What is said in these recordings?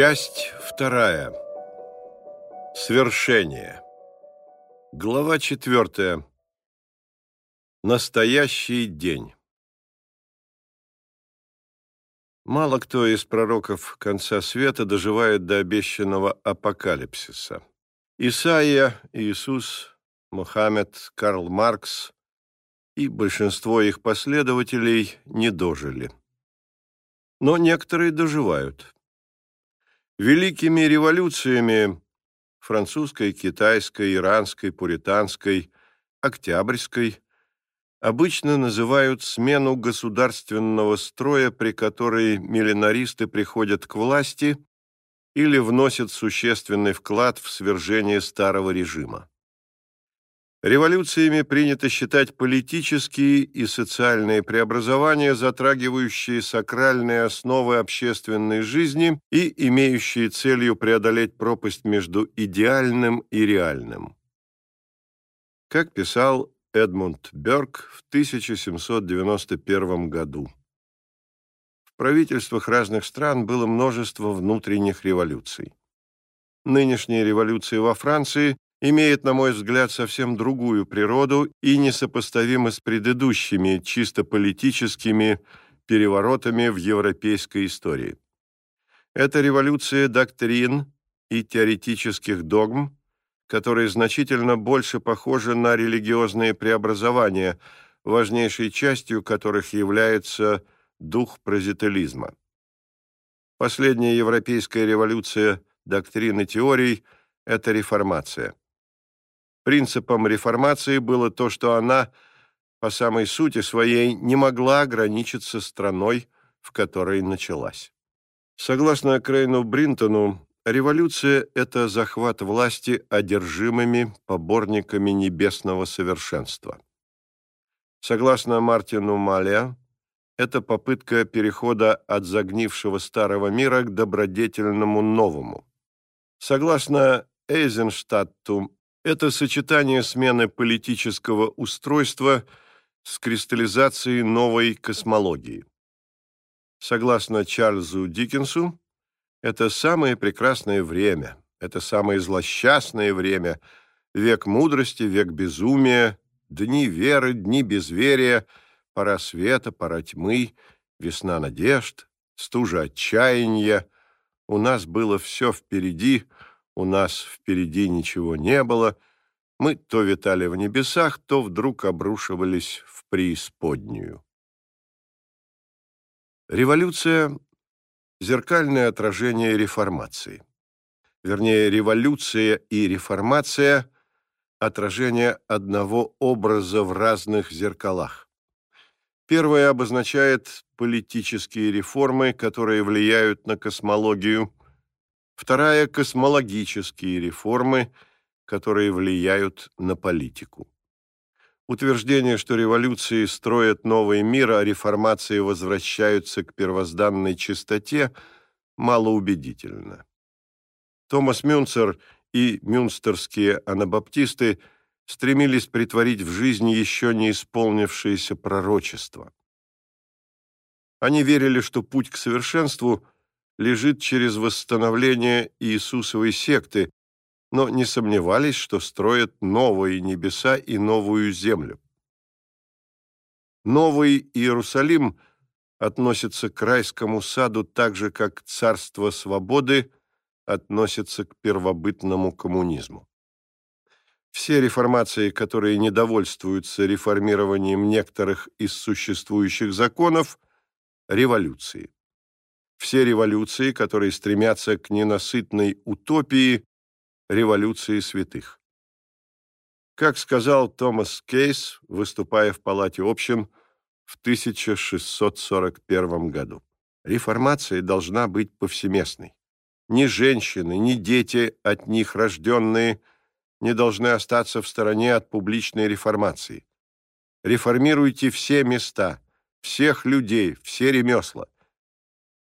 Часть вторая. Свершение. Глава четвертая. Настоящий день. Мало кто из пророков конца света доживает до обещанного апокалипсиса. Исаия, Иисус, Мухаммед, Карл Маркс и большинство их последователей не дожили. Но некоторые доживают. Великими революциями французской, китайской, иранской, пуританской, октябрьской обычно называют смену государственного строя, при которой миллинаристы приходят к власти или вносят существенный вклад в свержение старого режима. Революциями принято считать политические и социальные преобразования, затрагивающие сакральные основы общественной жизни и имеющие целью преодолеть пропасть между идеальным и реальным. Как писал Эдмунд Бёрк в 1791 году. В правительствах разных стран было множество внутренних революций. Нынешняя революция во Франции имеет, на мой взгляд, совсем другую природу и несопоставима с предыдущими чисто политическими переворотами в европейской истории. Это революция доктрин и теоретических догм, которые значительно больше похожи на религиозные преобразования, важнейшей частью которых является дух прозитализма. Последняя европейская революция доктрин и теорий – это реформация. Принципом реформации было то, что она, по самой сути своей, не могла ограничиться страной, в которой началась. Согласно Крейну Бринтону, революция – это захват власти одержимыми поборниками небесного совершенства. Согласно Мартину Малия, это попытка перехода от загнившего старого мира к добродетельному новому. Согласно Эйзенштадту, это сочетание смены политического устройства с кристаллизацией новой космологии. Согласно Чарльзу Диккенсу, это самое прекрасное время, это самое злосчастное время, век мудрости, век безумия, дни веры, дни безверия, пора света, пора тьмы, весна надежд, стужа отчаяния. У нас было все впереди — у нас впереди ничего не было, мы то витали в небесах, то вдруг обрушивались в преисподнюю. Революция – зеркальное отражение реформации. Вернее, революция и реформация – отражение одного образа в разных зеркалах. Первое обозначает политические реформы, которые влияют на космологию, Вторая – космологические реформы, которые влияют на политику. Утверждение, что революции строят новый мир, а реформации возвращаются к первозданной чистоте, малоубедительно. Томас Мюнцер и мюнстерские анабаптисты стремились притворить в жизнь еще не исполнившееся пророчество. Они верили, что путь к совершенству – лежит через восстановление Иисусовой секты, но не сомневались, что строят новые небеса и новую землю. Новый Иерусалим относится к райскому саду так же, как царство свободы относится к первобытному коммунизму. Все реформации, которые недовольствуются реформированием некоторых из существующих законов – революции все революции, которые стремятся к ненасытной утопии революции святых. Как сказал Томас Кейс, выступая в Палате общин в 1641 году, реформация должна быть повсеместной. Ни женщины, ни дети, от них рожденные, не должны остаться в стороне от публичной реформации. Реформируйте все места, всех людей, все ремесла –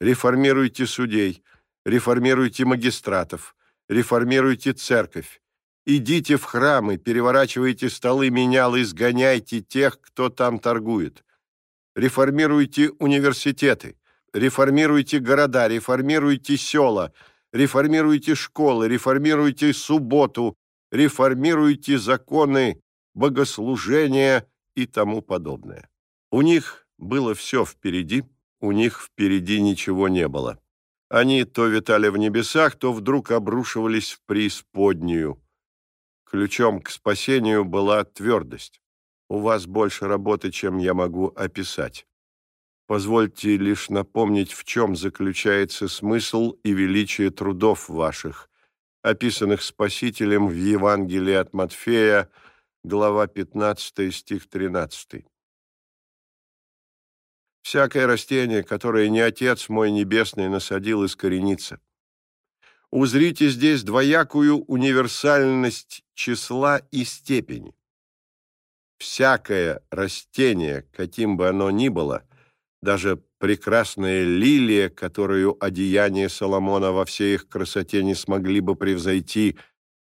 реформируйте судей, реформируйте магистратов, реформируйте церковь. Идите в храмы, переворачивайте столы, менялы, изгоняйте тех, кто там торгует. Реформируйте университеты, реформируйте города, реформируйте села, реформируйте школы, реформируйте субботу, реформируйте законы, богослужения и тому подобное. У них было все впереди, у них впереди ничего не было. Они то витали в небесах, то вдруг обрушивались в преисподнюю. Ключом к спасению была твердость. У вас больше работы, чем я могу описать. Позвольте лишь напомнить, в чем заключается смысл и величие трудов ваших, описанных Спасителем в Евангелии от Матфея, глава 15, стих 13. «Всякое растение, которое не Отец мой Небесный насадил, искоренится. Узрите здесь двоякую универсальность числа и степени. Всякое растение, каким бы оно ни было – даже прекрасная лилия, которую одеяния Соломона во всей их красоте не смогли бы превзойти,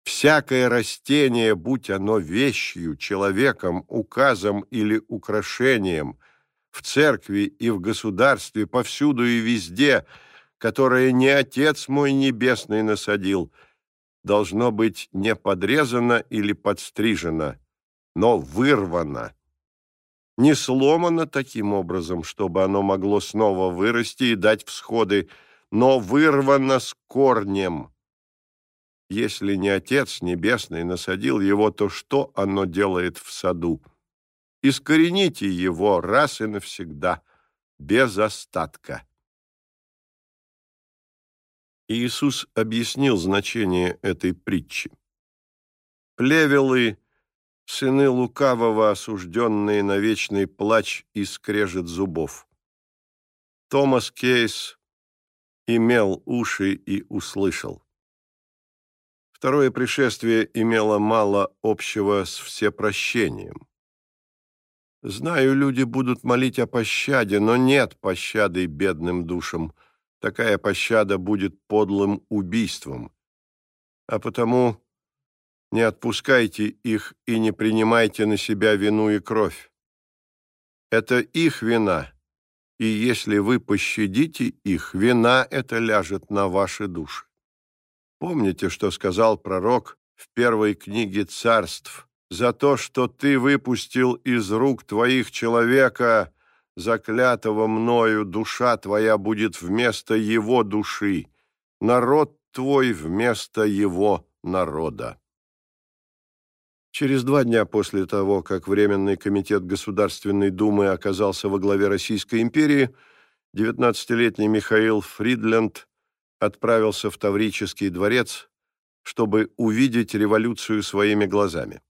всякое растение, будь оно вещью, человеком, указом или украшением, в церкви и в государстве, повсюду и везде, которое не Отец мой Небесный насадил, должно быть не подрезано или подстрижено, но вырвано не сломано таким образом, чтобы оно могло снова вырасти и дать всходы, но вырвано с корнем. Если не Отец Небесный насадил его, то что оно делает в саду? Искорените его раз и навсегда, без остатка. Иисус объяснил значение этой притчи. Плевелы сыны лукавого, осужденные на вечный плач и скрежет зубов. Томас Кейс имел уши и услышал. Второе пришествие имело мало общего с всепрощением. Знаю, люди будут молить о пощаде, но нет пощады бедным душам. Такая пощада будет подлым убийством. А потому не отпускайте их и не принимайте на себя вину и кровь. Это их вина, и если вы пощадите их, вина эта ляжет на ваши души. Помните, что сказал пророк в первой книге царств, «За то, что ты выпустил из рук твоих человека, заклятого мною, душа твоя будет вместо его души, народ твой вместо его народа». Через два дня после того, как Временный комитет Государственной Думы оказался во главе Российской империи, 19-летний Михаил Фридленд отправился в Таврический дворец, чтобы увидеть революцию своими глазами.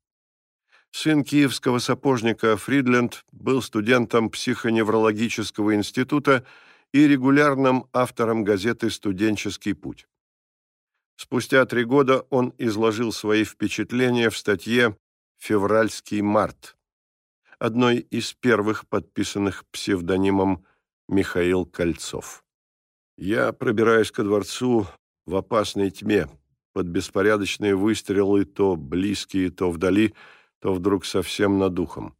Сын киевского сапожника Фридленд был студентом психоневрологического института и регулярным автором газеты «Студенческий путь». Спустя три года он изложил свои впечатления в статье «Февральский март», одной из первых подписанных псевдонимом Михаил Кольцов. «Я пробираюсь ко дворцу в опасной тьме, под беспорядочные выстрелы то близкие, то вдали, то вдруг совсем над ухом.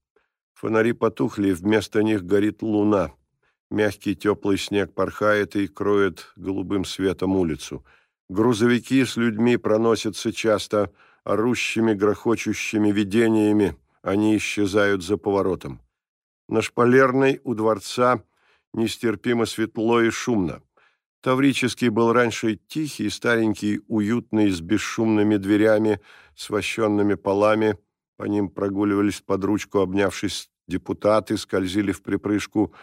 Фонари потухли, вместо них горит луна. Мягкий теплый снег порхает и кроет голубым светом улицу – Грузовики с людьми проносятся часто орущими, грохочущими видениями, они исчезают за поворотом. На шпалерной у дворца нестерпимо светло и шумно. Таврический был раньше тихий, старенький, уютный, с бесшумными дверями, с вощенными полами. По ним прогуливались под ручку, обнявшись депутаты, скользили в припрыжку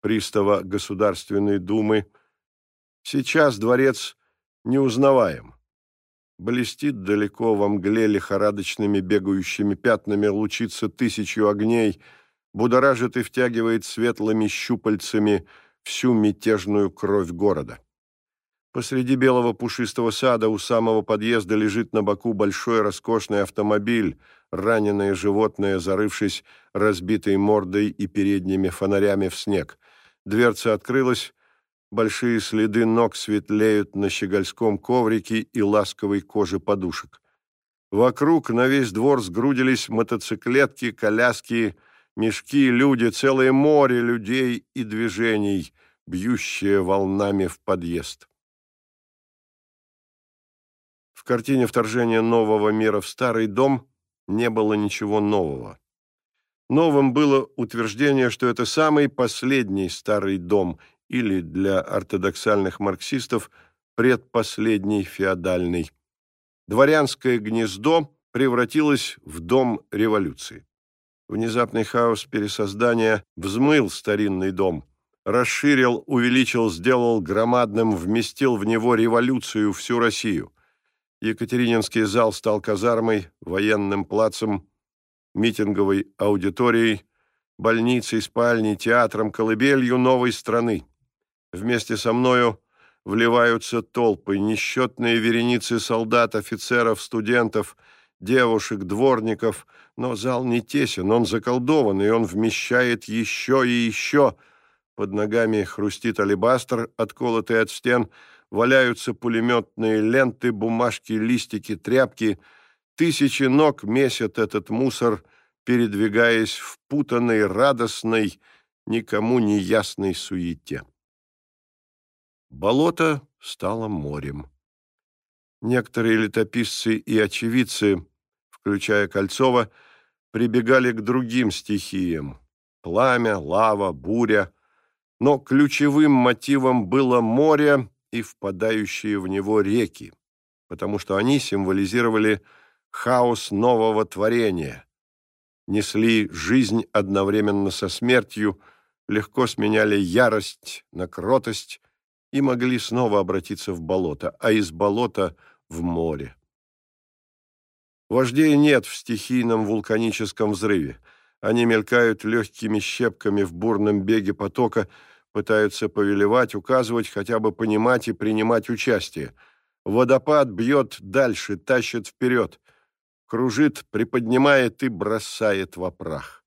пристава Государственной Думы. Сейчас дворец неузнаваем. Блестит далеко во мгле лихорадочными бегающими пятнами, лучится тысячу огней, будоражит и втягивает светлыми щупальцами всю мятежную кровь города. Посреди белого пушистого сада у самого подъезда лежит на боку большой роскошный автомобиль, раненое животное, зарывшись разбитой мордой и передними фонарями в снег. Дверца открылась, Большие следы ног светлеют на щегольском коврике и ласковой коже подушек. Вокруг на весь двор сгрудились мотоциклетки, коляски, мешки, люди, целое море людей и движений, бьющее волнами в подъезд. В картине вторжения нового мира в старый дом не было ничего нового. Новым было утверждение, что это самый последний старый дом или для ортодоксальных марксистов предпоследний феодальный. Дворянское гнездо превратилось в дом революции. Внезапный хаос пересоздания взмыл старинный дом, расширил, увеличил, сделал громадным, вместил в него революцию всю Россию. Екатерининский зал стал казармой, военным плацем, митинговой аудиторией, больницей, спальней, театром, колыбелью новой страны. Вместе со мною вливаются толпы, несчетные вереницы солдат, офицеров, студентов, девушек, дворников, но зал не тесен, он заколдован, и он вмещает еще и еще. Под ногами хрустит алебастр, отколотый от стен, валяются пулеметные ленты, бумажки, листики, тряпки. Тысячи ног месят этот мусор, передвигаясь в путанной, радостной, никому не ясной суете. Болото стало морем. Некоторые летописцы и очевидцы, включая Кольцова, прибегали к другим стихиям – пламя, лава, буря. Но ключевым мотивом было море и впадающие в него реки, потому что они символизировали хаос нового творения, несли жизнь одновременно со смертью, легко сменяли ярость на кротость – и могли снова обратиться в болото, а из болота в море. Вождей нет в стихийном вулканическом взрыве. Они мелькают легкими щепками в бурном беге потока, пытаются повелевать, указывать, хотя бы понимать и принимать участие. Водопад бьет дальше, тащит вперед, кружит, приподнимает и бросает в прах.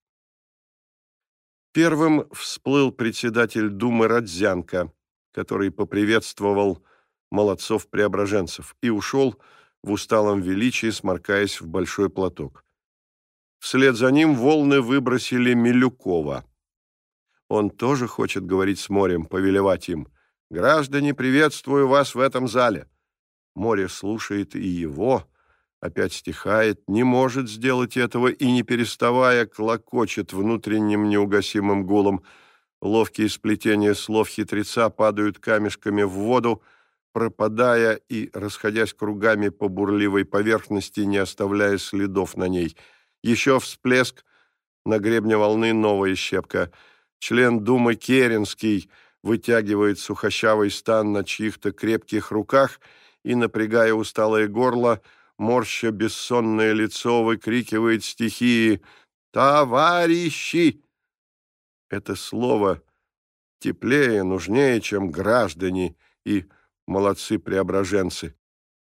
Первым всплыл председатель Думы Родзянко, который поприветствовал молодцов-преображенцев и ушел в усталом величии, сморкаясь в большой платок. Вслед за ним волны выбросили Милюкова. Он тоже хочет говорить с морем, повелевать им. «Граждане, приветствую вас в этом зале!» Море слушает и его, опять стихает, не может сделать этого и, не переставая, клокочет внутренним неугасимым гулом – Ловкие сплетения слов хитреца падают камешками в воду, пропадая и расходясь кругами по бурливой поверхности, не оставляя следов на ней. Еще всплеск, на гребне волны новая щепка. Член Думы Керенский вытягивает сухощавый стан на чьих-то крепких руках и, напрягая усталое горло, морща бессонное лицо, выкрикивает стихии «Товарищи!» Это слово теплее, нужнее, чем граждане и молодцы-преображенцы.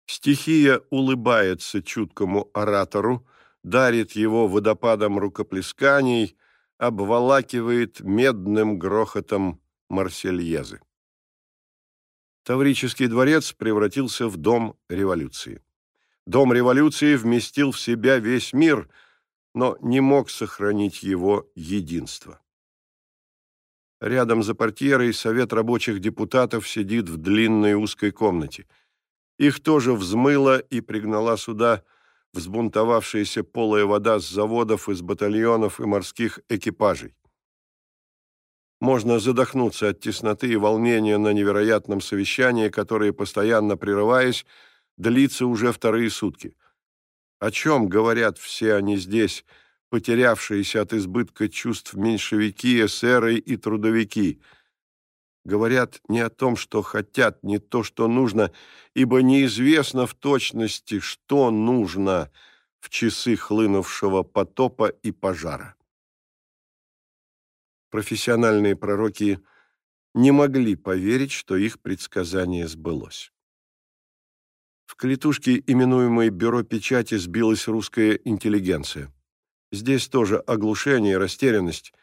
Стихия улыбается чуткому оратору, дарит его водопадом рукоплесканий, обволакивает медным грохотом Марсельезы. Таврический дворец превратился в дом революции. Дом революции вместил в себя весь мир, но не мог сохранить его единство. Рядом за портьерой совет рабочих депутатов сидит в длинной узкой комнате. Их тоже взмыла и пригнала сюда взбунтовавшаяся полая вода с заводов, из батальонов и морских экипажей. Можно задохнуться от тесноты и волнения на невероятном совещании, которое, постоянно прерываясь, длится уже вторые сутки. О чем говорят все они здесь, потерявшиеся от избытка чувств меньшевики, эсеры и трудовики. Говорят не о том, что хотят, не то, что нужно, ибо неизвестно в точности, что нужно в часы хлынувшего потопа и пожара. Профессиональные пророки не могли поверить, что их предсказание сбылось. В клетушке, именуемой «Бюро печати», сбилась русская интеллигенция. Здесь тоже оглушение растерянность.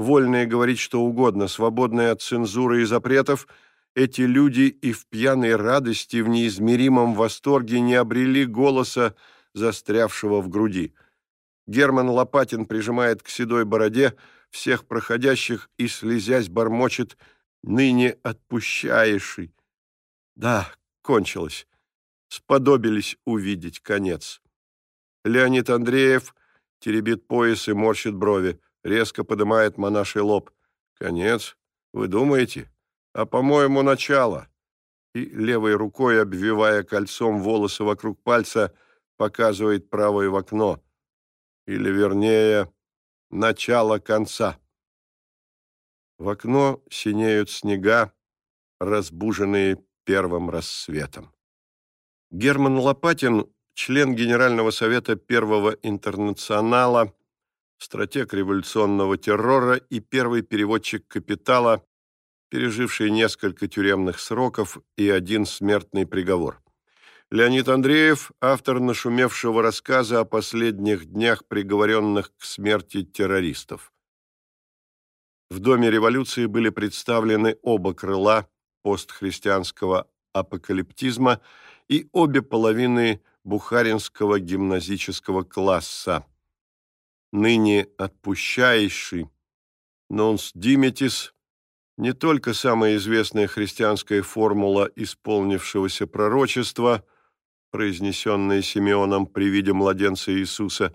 Вольные говорить что угодно, свободные от цензуры и запретов, эти люди и в пьяной радости, в неизмеримом восторге не обрели голоса, застрявшего в груди. Герман Лопатин прижимает к седой бороде всех проходящих и, слезясь, бормочет «ныне отпущаеший». Да, кончилось. сподобились увидеть конец. Леонид Андреев теребит пояс и морщит брови, резко поднимает монаший лоб. «Конец? Вы думаете? А, по-моему, начало». И левой рукой, обвивая кольцом волосы вокруг пальца, показывает правой в окно. Или, вернее, начало конца. В окно синеют снега, разбуженные первым рассветом. Герман Лопатин член Генерального совета Первого интернационала, стратег революционного террора и первый переводчик «Капитала», переживший несколько тюремных сроков и один смертный приговор. Леонид Андреев, автор нашумевшего рассказа о последних днях приговоренных к смерти террористов. В Доме революции были представлены оба крыла постхристианского апокалиптизма и обе половины бухаринского гимназического класса. Ныне отпущающий «Нонс диметис» не только самая известная христианская формула исполнившегося пророчества, произнесенная Симеоном при виде младенца Иисуса,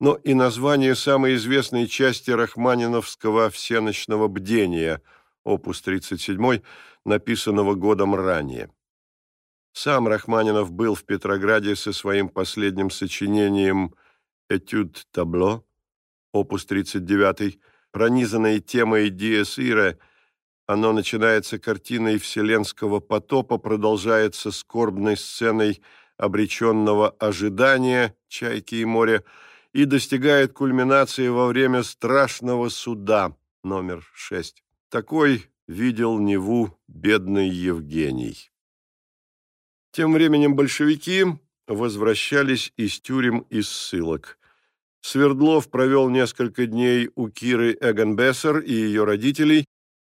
но и название самой известной части рахманиновского всеночного бдения, опус 37, написанного годом ранее. Сам Рахманинов был в Петрограде со своим последним сочинением «Этюд табло», опус 39, пронизанной темой Диес Ира, оно начинается картиной вселенского потопа, продолжается скорбной сценой обреченного ожидания «Чайки и море» и достигает кульминации во время страшного суда номер 6. Такой видел Неву бедный Евгений. Тем временем большевики возвращались из тюрем и ссылок. Свердлов провел несколько дней у Киры Эгенбессер и ее родителей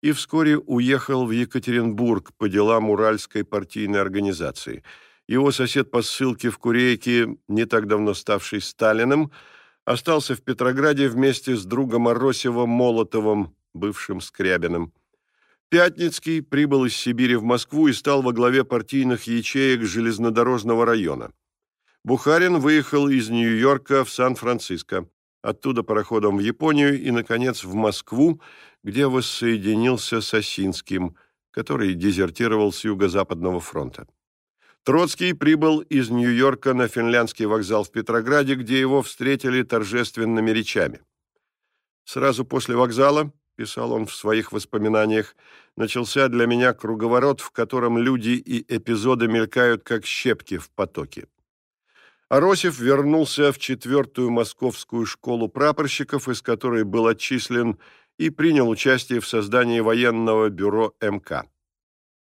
и вскоре уехал в Екатеринбург по делам Уральской партийной организации. Его сосед по ссылке в Курейке, не так давно ставший Сталиным, остался в Петрограде вместе с другом Аросевым Молотовым, бывшим Скрябиным. Пятницкий прибыл из Сибири в Москву и стал во главе партийных ячеек железнодорожного района. Бухарин выехал из Нью-Йорка в Сан-Франциско, оттуда пароходом в Японию и, наконец, в Москву, где воссоединился с Осинским, который дезертировал с Юго-Западного фронта. Троцкий прибыл из Нью-Йорка на финляндский вокзал в Петрограде, где его встретили торжественными речами. Сразу после вокзала писал он в своих воспоминаниях, начался для меня круговорот, в котором люди и эпизоды мелькают, как щепки в потоке. Аросев вернулся в четвертую московскую школу прапорщиков, из которой был отчислен и принял участие в создании военного бюро МК.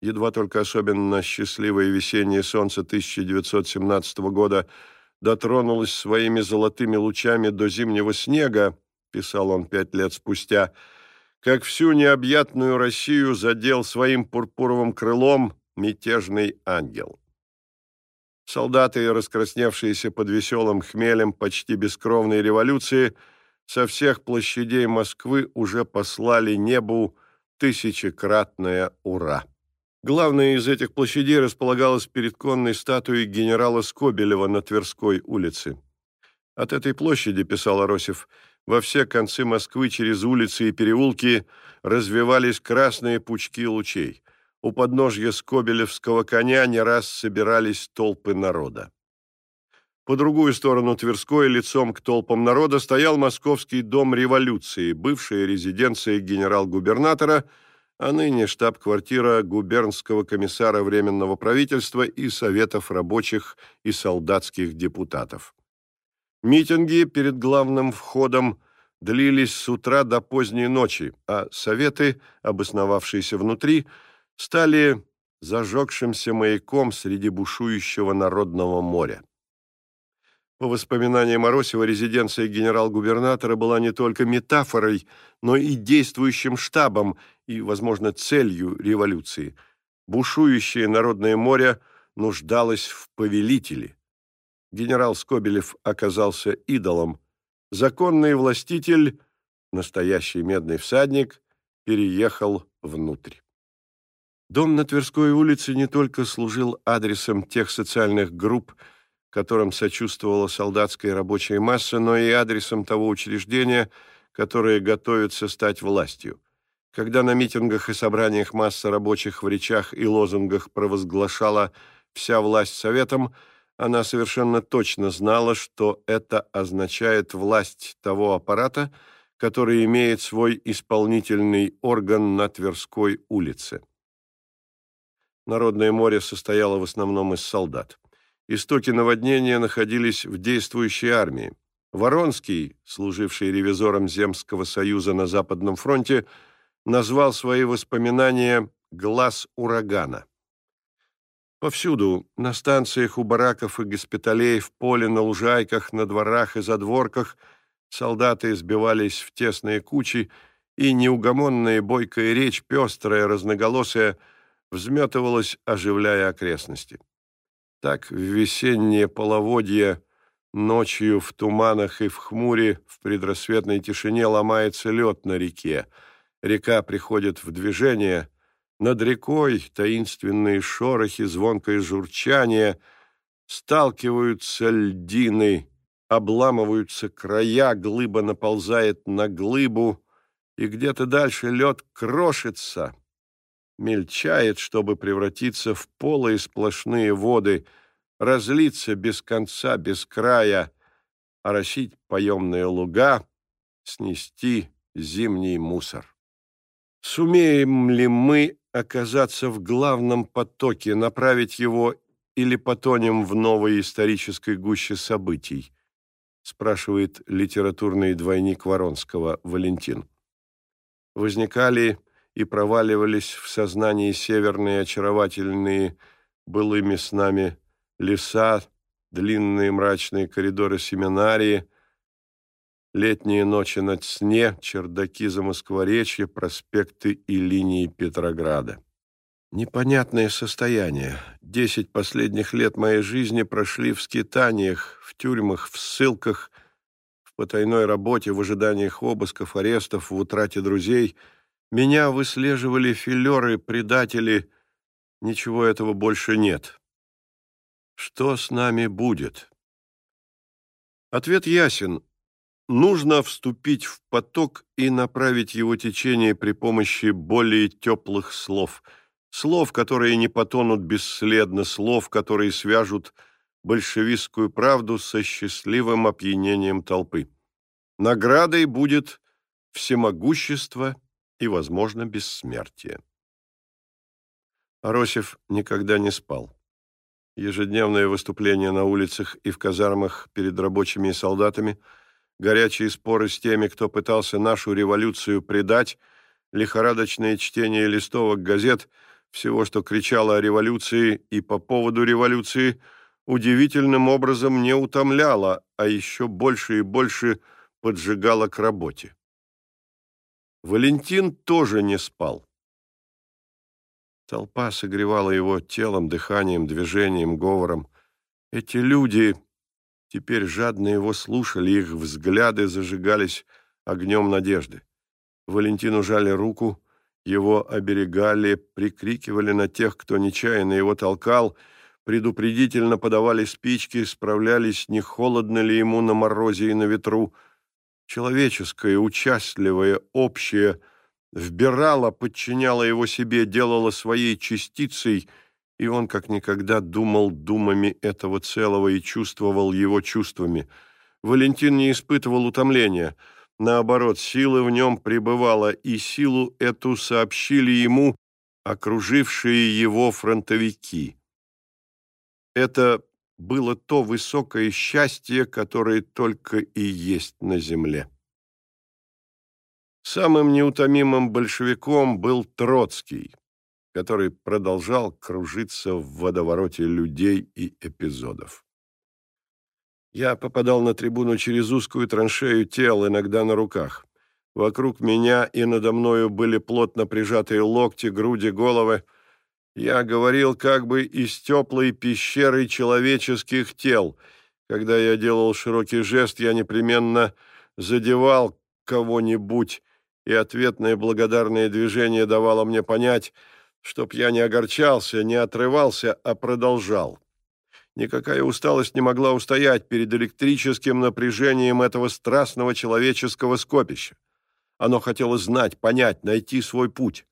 Едва только особенно счастливое весеннее солнце 1917 года дотронулось своими золотыми лучами до зимнего снега, писал он пять лет спустя, — как всю необъятную Россию задел своим пурпуровым крылом мятежный ангел. Солдаты, раскрасневшиеся под веселым хмелем почти бескровной революции, со всех площадей Москвы уже послали небу тысячекратное «Ура!». Главная из этих площадей располагалась перед конной статуей генерала Скобелева на Тверской улице. От этой площади, писал Аросев, во все концы Москвы через улицы и переулки развивались красные пучки лучей. У подножья Скобелевского коня не раз собирались толпы народа. По другую сторону Тверской, лицом к толпам народа, стоял Московский дом революции, бывшая резиденция генерал-губернатора, а ныне штаб-квартира губернского комиссара Временного правительства и Советов рабочих и солдатских депутатов. Митинги перед главным входом длились с утра до поздней ночи, а советы, обосновавшиеся внутри, стали зажегшимся маяком среди бушующего народного моря. По воспоминаниям Моросева, резиденция генерал-губернатора была не только метафорой, но и действующим штабом и, возможно, целью революции. Бушующее народное море нуждалось в повелителе генерал Скобелев оказался идолом. Законный властитель, настоящий медный всадник, переехал внутрь. Дом на Тверской улице не только служил адресом тех социальных групп, которым сочувствовала солдатская рабочая масса, но и адресом того учреждения, которое готовится стать властью. Когда на митингах и собраниях масса рабочих в речах и лозунгах провозглашала «вся власть советом», она совершенно точно знала, что это означает власть того аппарата, который имеет свой исполнительный орган на Тверской улице. Народное море состояло в основном из солдат. Истоки наводнения находились в действующей армии. Воронский, служивший ревизором Земского союза на Западном фронте, назвал свои воспоминания «глаз урагана». Повсюду, на станциях, у бараков и госпиталей, в поле, на лужайках, на дворах и задворках, солдаты сбивались в тесные кучи, и неугомонная бойкая речь, пестрая, разноголосая, взметывалась, оживляя окрестности. Так в весеннее половодье ночью в туманах и в хмуре в предрассветной тишине ломается лед на реке. Река приходит в движение — над рекой таинственные шорохи, звонкое журчание, сталкиваются льдины, обламываются края, глыба наползает на глыбу, и где-то дальше лед крошится, мельчает, чтобы превратиться в полые сплошные воды, разлиться без конца, без края, оросить поемные луга, снести зимний мусор. Сумеем ли мы оказаться в главном потоке, направить его или потонем в новой исторической гуще событий? спрашивает литературный двойник Воронского Валентин. Возникали и проваливались в сознании северные очаровательные былыми снами леса, длинные мрачные коридоры семинарии – Летние ночи над сне, чердаки Замоскворечья, проспекты и линии Петрограда. Непонятное состояние. Десять последних лет моей жизни прошли в скитаниях, в тюрьмах, в ссылках, в потайной работе, в ожиданиях обысков, арестов, в утрате друзей. Меня выслеживали филеры, предатели. Ничего этого больше нет. Что с нами будет? Ответ ясен. Нужно вступить в поток и направить его течение при помощи более теплых слов. Слов, которые не потонут бесследно, слов, которые свяжут большевистскую правду со счастливым опьянением толпы. Наградой будет всемогущество и, возможно, бессмертие. Аросев никогда не спал. Ежедневные выступления на улицах и в казармах перед рабочими и солдатами – горячие споры с теми, кто пытался нашу революцию предать, лихорадочное чтение листовок газет, всего, что кричало о революции и по поводу революции, удивительным образом не утомляло, а еще больше и больше поджигало к работе. Валентин тоже не спал. Толпа согревала его телом, дыханием, движением, говором. Эти люди, Теперь жадно его слушали, их взгляды зажигались огнем надежды. Валентину жали руку, его оберегали, прикрикивали на тех, кто нечаянно его толкал, предупредительно подавали спички, справлялись, не холодно ли ему на морозе и на ветру. Человеческое, участливое, общее вбирало, подчиняло его себе, делало своей частицей — и он как никогда думал думами этого целого и чувствовал его чувствами. Валентин не испытывал утомления. Наоборот, силы в нем пребывала, и силу эту сообщили ему окружившие его фронтовики. Это было то высокое счастье, которое только и есть на земле. Самым неутомимым большевиком был Троцкий, который продолжал кружиться в водовороте людей и эпизодов. Я попадал на трибуну через узкую траншею тел, иногда на руках. Вокруг меня и надо мною были плотно прижатые локти, груди, головы. Я говорил как бы из теплой пещеры человеческих тел. Когда я делал широкий жест, я непременно задевал кого-нибудь, и ответное благодарное движение давало мне понять — чтоб я не огорчался, не отрывался, а продолжал. Никакая усталость не могла устоять перед электрическим напряжением этого страстного человеческого скопища. Оно хотело знать, понять, найти свой путь.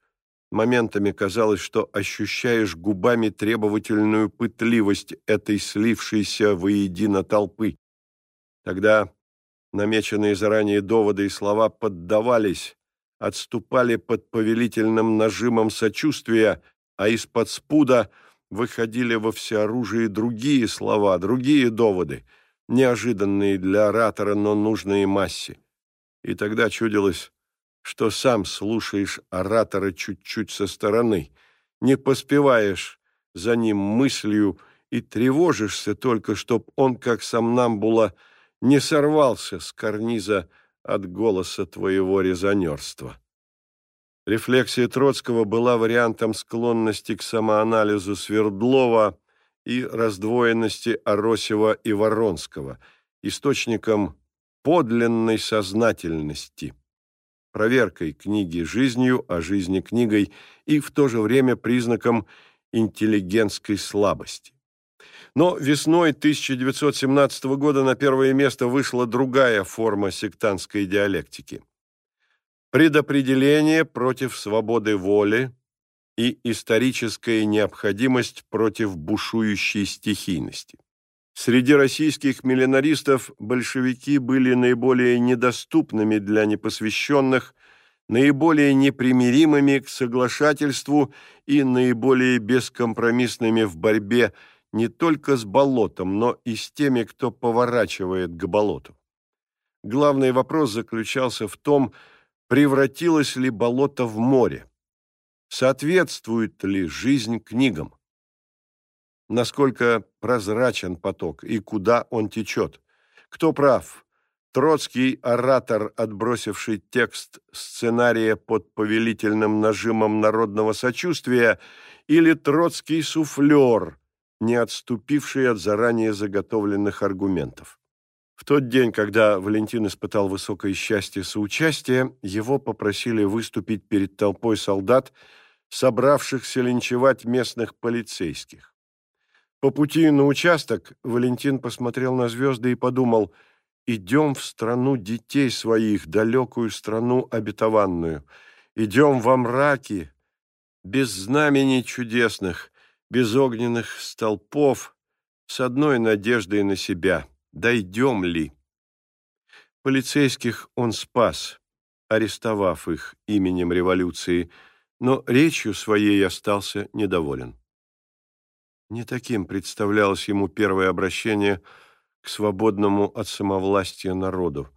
Моментами казалось, что ощущаешь губами требовательную пытливость этой слившейся воедино толпы. Тогда намеченные заранее доводы и слова поддавались, отступали под повелительным нажимом сочувствия, а из-под спуда выходили во всеоружие другие слова, другие доводы, неожиданные для оратора, но нужные массе. И тогда чудилось, что сам слушаешь оратора чуть-чуть со стороны, не поспеваешь за ним мыслью и тревожишься только, чтоб он, как сам Намбула, не сорвался с карниза от голоса твоего резонерства. Рефлексия Троцкого была вариантом склонности к самоанализу Свердлова и раздвоенности Аросева и Воронского, источником подлинной сознательности, проверкой книги жизнью, а жизни книгой и в то же время признаком интеллигентской слабости. Но весной 1917 года на первое место вышла другая форма сектантской диалектики. Предопределение против свободы воли и историческая необходимость против бушующей стихийности. Среди российских миллинаристов большевики были наиболее недоступными для непосвященных, наиболее непримиримыми к соглашательству и наиболее бескомпромиссными в борьбе не только с болотом, но и с теми, кто поворачивает к болоту. Главный вопрос заключался в том, превратилось ли болото в море, соответствует ли жизнь книгам, насколько прозрачен поток и куда он течет, кто прав, Троцкий – оратор, отбросивший текст сценария под повелительным нажимом народного сочувствия, или Троцкий – суфлер – не отступивший от заранее заготовленных аргументов. В тот день, когда Валентин испытал высокое счастье соучастия, его попросили выступить перед толпой солдат, собравшихся линчевать местных полицейских. По пути на участок Валентин посмотрел на звезды и подумал, «Идем в страну детей своих, далекую страну обетованную. Идем во мраке, без знамений чудесных, без огненных столпов, с одной надеждой на себя. Дойдем ли? Полицейских он спас, арестовав их именем революции, но речью своей остался недоволен. Не таким представлялось ему первое обращение к свободному от самовластия народу.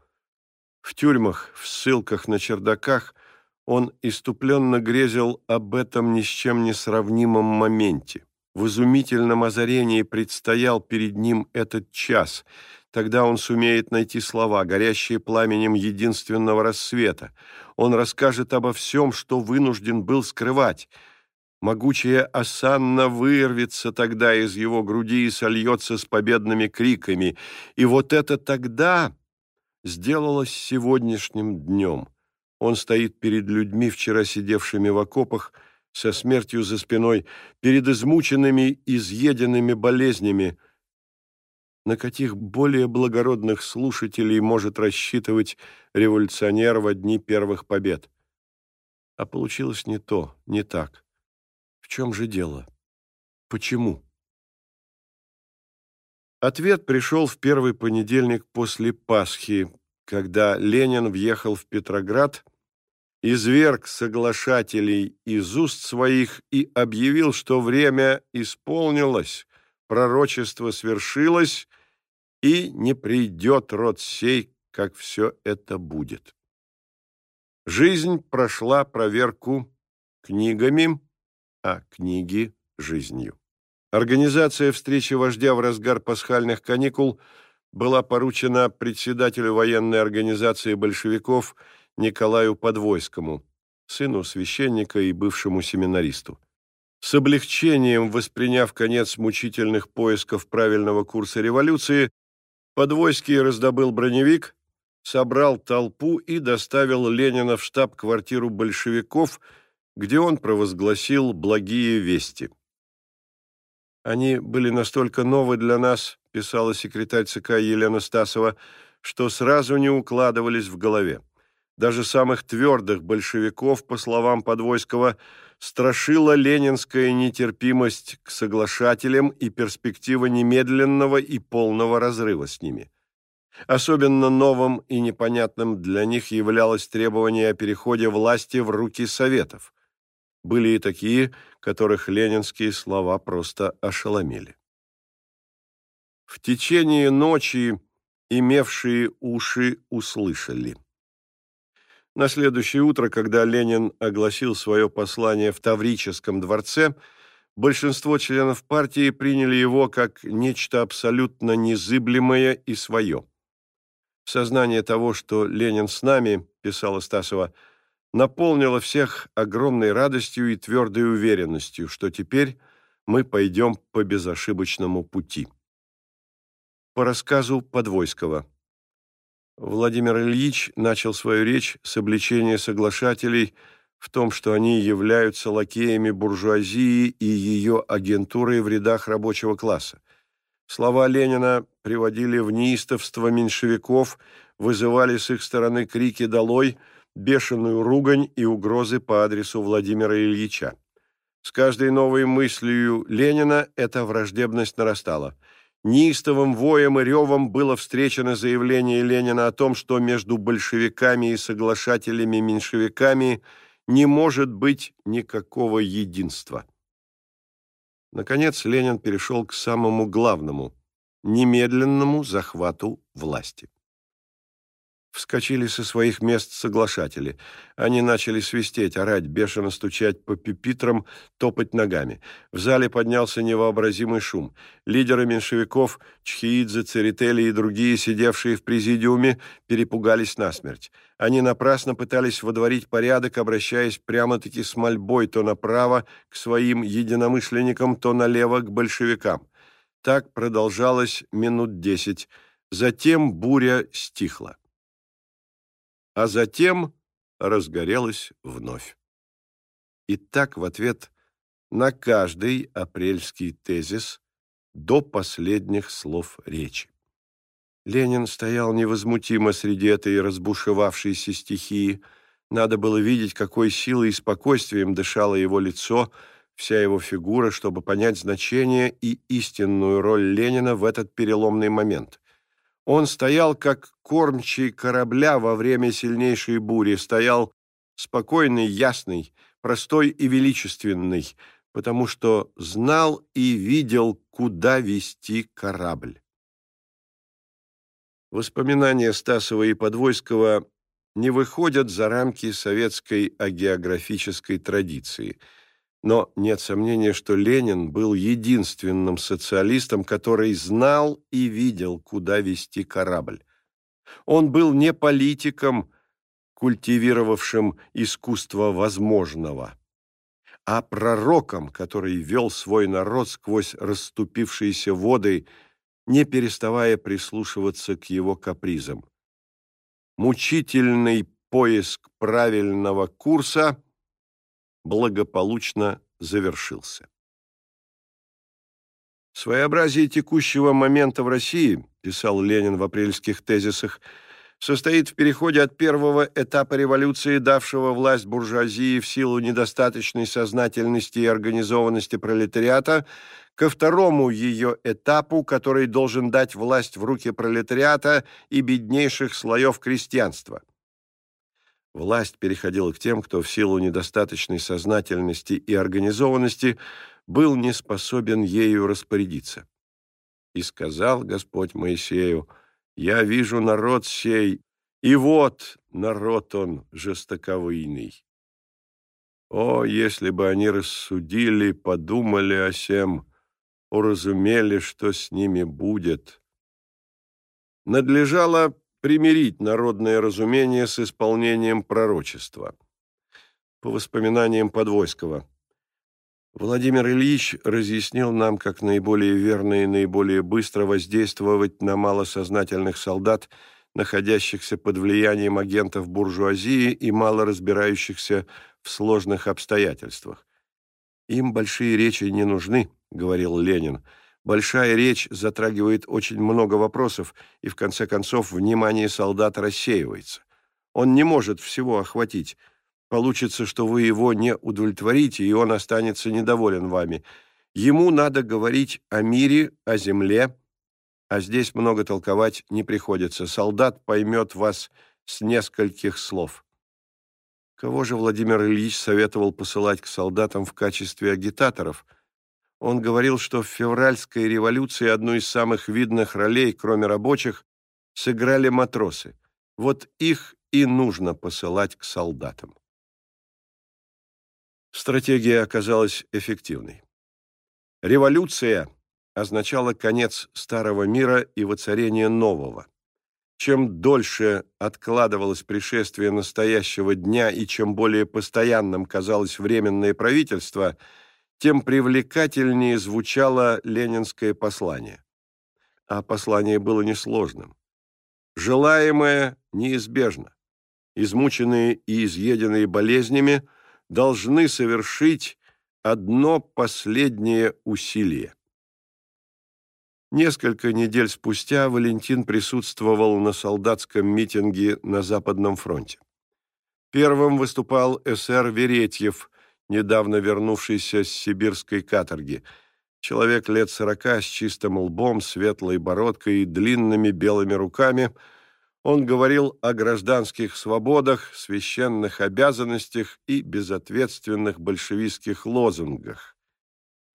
В тюрьмах, в ссылках на чердаках – он иступленно грезил об этом ни с чем не сравнимом моменте. В изумительном озарении предстоял перед ним этот час. Тогда он сумеет найти слова, горящие пламенем единственного рассвета. Он расскажет обо всем, что вынужден был скрывать. Могучая осанна вырвется тогда из его груди и сольется с победными криками. И вот это тогда сделалось сегодняшним днем. Он стоит перед людьми, вчера сидевшими в окопах, со смертью за спиной, перед измученными, изъеденными болезнями. На каких более благородных слушателей может рассчитывать революционер во дни первых побед? А получилось не то, не так. Чем же дело? Почему? Ответ пришел в первый понедельник после Пасхи, когда Ленин въехал в Петроград изверг соглашателей из уст своих и объявил, что время исполнилось, пророчество свершилось, и не придет род сей, как все это будет. Жизнь прошла проверку книгами, а книги – жизнью. Организация встречи вождя в разгар пасхальных каникул была поручена председателю военной организации большевиков – Николаю Подвойскому, сыну священника и бывшему семинаристу. С облегчением восприняв конец мучительных поисков правильного курса революции, Подвойский раздобыл броневик, собрал толпу и доставил Ленина в штаб-квартиру большевиков, где он провозгласил благие вести. «Они были настолько новы для нас», – писала секретарь ЦК Елена Стасова, – «что сразу не укладывались в голове. Даже самых твердых большевиков, по словам Подвойского, страшила ленинская нетерпимость к соглашателям и перспектива немедленного и полного разрыва с ними. Особенно новым и непонятным для них являлось требование о переходе власти в руки Советов. Были и такие, которых ленинские слова просто ошеломили. В течение ночи имевшие уши услышали. На следующее утро, когда Ленин огласил свое послание в Таврическом дворце, большинство членов партии приняли его как нечто абсолютно незыблемое и свое. Сознание того, что Ленин с нами, писала Стасова, наполнило всех огромной радостью и твердой уверенностью, что теперь мы пойдем по безошибочному пути. По рассказу Подвойского. Владимир Ильич начал свою речь с обличения соглашателей в том, что они являются лакеями буржуазии и ее агентурой в рядах рабочего класса. Слова Ленина приводили в неистовство меньшевиков, вызывали с их стороны крики «Долой!», бешеную ругань и угрозы по адресу Владимира Ильича. С каждой новой мыслью Ленина эта враждебность нарастала. Неистовым воем и ревом было встречено заявление Ленина о том, что между большевиками и соглашателями-меньшевиками не может быть никакого единства. Наконец Ленин перешел к самому главному – немедленному захвату власти. Вскочили со своих мест соглашатели. Они начали свистеть, орать, бешено стучать по пепитрам, топать ногами. В зале поднялся невообразимый шум. Лидеры меньшевиков, Чхиидзе, Церетели и другие, сидевшие в президиуме, перепугались насмерть. Они напрасно пытались водворить порядок, обращаясь прямо-таки с мольбой то направо к своим единомышленникам, то налево к большевикам. Так продолжалось минут десять. Затем буря стихла а затем разгорелась вновь. И так в ответ на каждый апрельский тезис до последних слов речи. Ленин стоял невозмутимо среди этой разбушевавшейся стихии. Надо было видеть, какой силой и спокойствием дышало его лицо, вся его фигура, чтобы понять значение и истинную роль Ленина в этот переломный момент. Он стоял, как кормчий корабля во время сильнейшей бури, стоял спокойный, ясный, простой и величественный, потому что знал и видел, куда вести корабль. Воспоминания Стасова и Подвойского не выходят за рамки советской агеографической традиции – но нет сомнения, что Ленин был единственным социалистом, который знал и видел, куда вести корабль. Он был не политиком, культивировавшим искусство возможного, а пророком, который вел свой народ сквозь расступившиеся воды, не переставая прислушиваться к его капризам. Мучительный поиск правильного курса – благополучно завершился. Своеобразие текущего момента в России, писал Ленин в апрельских тезисах, состоит в переходе от первого этапа революции, давшего власть буржуазии в силу недостаточной сознательности и организованности пролетариата, ко второму ее этапу, который должен дать власть в руки пролетариата и беднейших слоев крестьянства. Власть переходила к тем, кто в силу недостаточной сознательности и организованности был не способен ею распорядиться. И сказал Господь Моисею, «Я вижу народ сей, и вот народ он жестоковыйный». О, если бы они рассудили, подумали о сем, уразумели, что с ними будет. Надлежало примирить народное разумение с исполнением пророчества. По воспоминаниям Подвойского, Владимир Ильич разъяснил нам, как наиболее верно и наиболее быстро воздействовать на малосознательных солдат, находящихся под влиянием агентов буржуазии и мало разбирающихся в сложных обстоятельствах. «Им большие речи не нужны», — говорил Ленин. «Большая речь затрагивает очень много вопросов, и в конце концов внимание солдата рассеивается. Он не может всего охватить. Получится, что вы его не удовлетворите, и он останется недоволен вами. Ему надо говорить о мире, о земле, а здесь много толковать не приходится. Солдат поймет вас с нескольких слов. Кого же Владимир Ильич советовал посылать к солдатам в качестве агитаторов? Он говорил, что в февральской революции одну из самых видных ролей, кроме рабочих, сыграли матросы. Вот их и нужно посылать к солдатам. Стратегия оказалась эффективной. Революция означала конец старого мира и воцарение нового. Чем дольше откладывалось пришествие настоящего дня и чем более постоянным казалось временное правительство, тем привлекательнее звучало ленинское послание. А послание было несложным. Желаемое неизбежно. Измученные и изъеденные болезнями должны совершить одно последнее усилие. Несколько недель спустя Валентин присутствовал на солдатском митинге на Западном фронте. Первым выступал СР Веретьев, недавно вернувшийся с сибирской каторги. Человек лет сорока с чистым лбом, светлой бородкой и длинными белыми руками. Он говорил о гражданских свободах, священных обязанностях и безответственных большевистских лозунгах.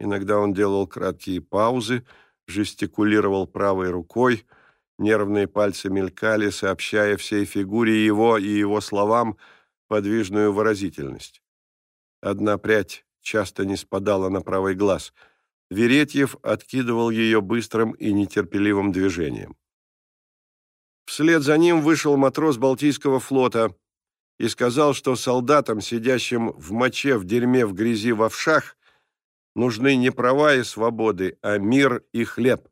Иногда он делал краткие паузы, жестикулировал правой рукой, нервные пальцы мелькали, сообщая всей фигуре его и его словам подвижную выразительность. Одна прядь часто не спадала на правый глаз. Веретьев откидывал ее быстрым и нетерпеливым движением. Вслед за ним вышел матрос Балтийского флота и сказал, что солдатам, сидящим в моче, в дерьме, в грязи, в овшах, Нужны не права и свободы, а мир и хлеб.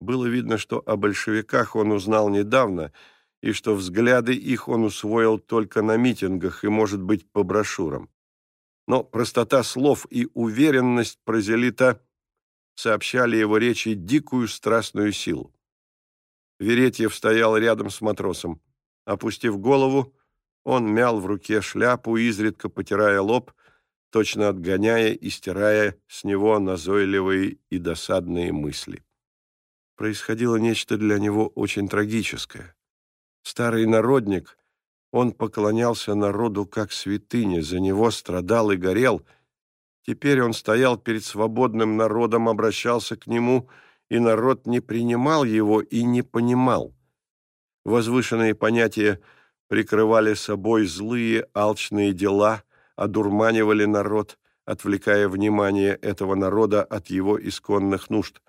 Было видно, что о большевиках он узнал недавно, и что взгляды их он усвоил только на митингах и, может быть, по брошюрам. Но простота слов и уверенность прозелита сообщали его речи дикую страстную силу. Веретьев стоял рядом с матросом. Опустив голову, он мял в руке шляпу, изредка потирая лоб, точно отгоняя и стирая с него назойливые и досадные мысли. Происходило нечто для него очень трагическое. Старый народник, он поклонялся народу как святыне, за него страдал и горел. Теперь он стоял перед свободным народом, обращался к нему, и народ не принимал его и не понимал. Возвышенные понятия прикрывали собой злые алчные дела – одурманивали народ, отвлекая внимание этого народа от его исконных нужд.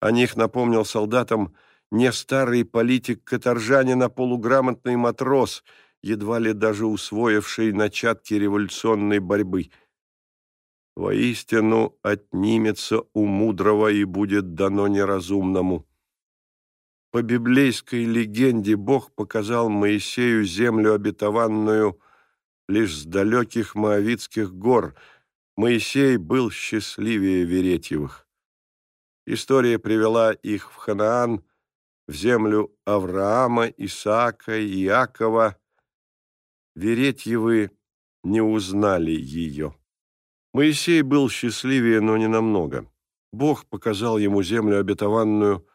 О них напомнил солдатам не старый политик-каторжанин, а полуграмотный матрос, едва ли даже усвоивший начатки революционной борьбы. «Воистину отнимется у мудрого и будет дано неразумному». По библейской легенде Бог показал Моисею землю обетованную лишь с далеких Моавицких гор. Моисей был счастливее Веретьевых. История привела их в Ханаан, в землю Авраама, Исаака, Иакова. Веретьевы не узнали ее. Моисей был счастливее, но не намного. Бог показал ему землю обетованную,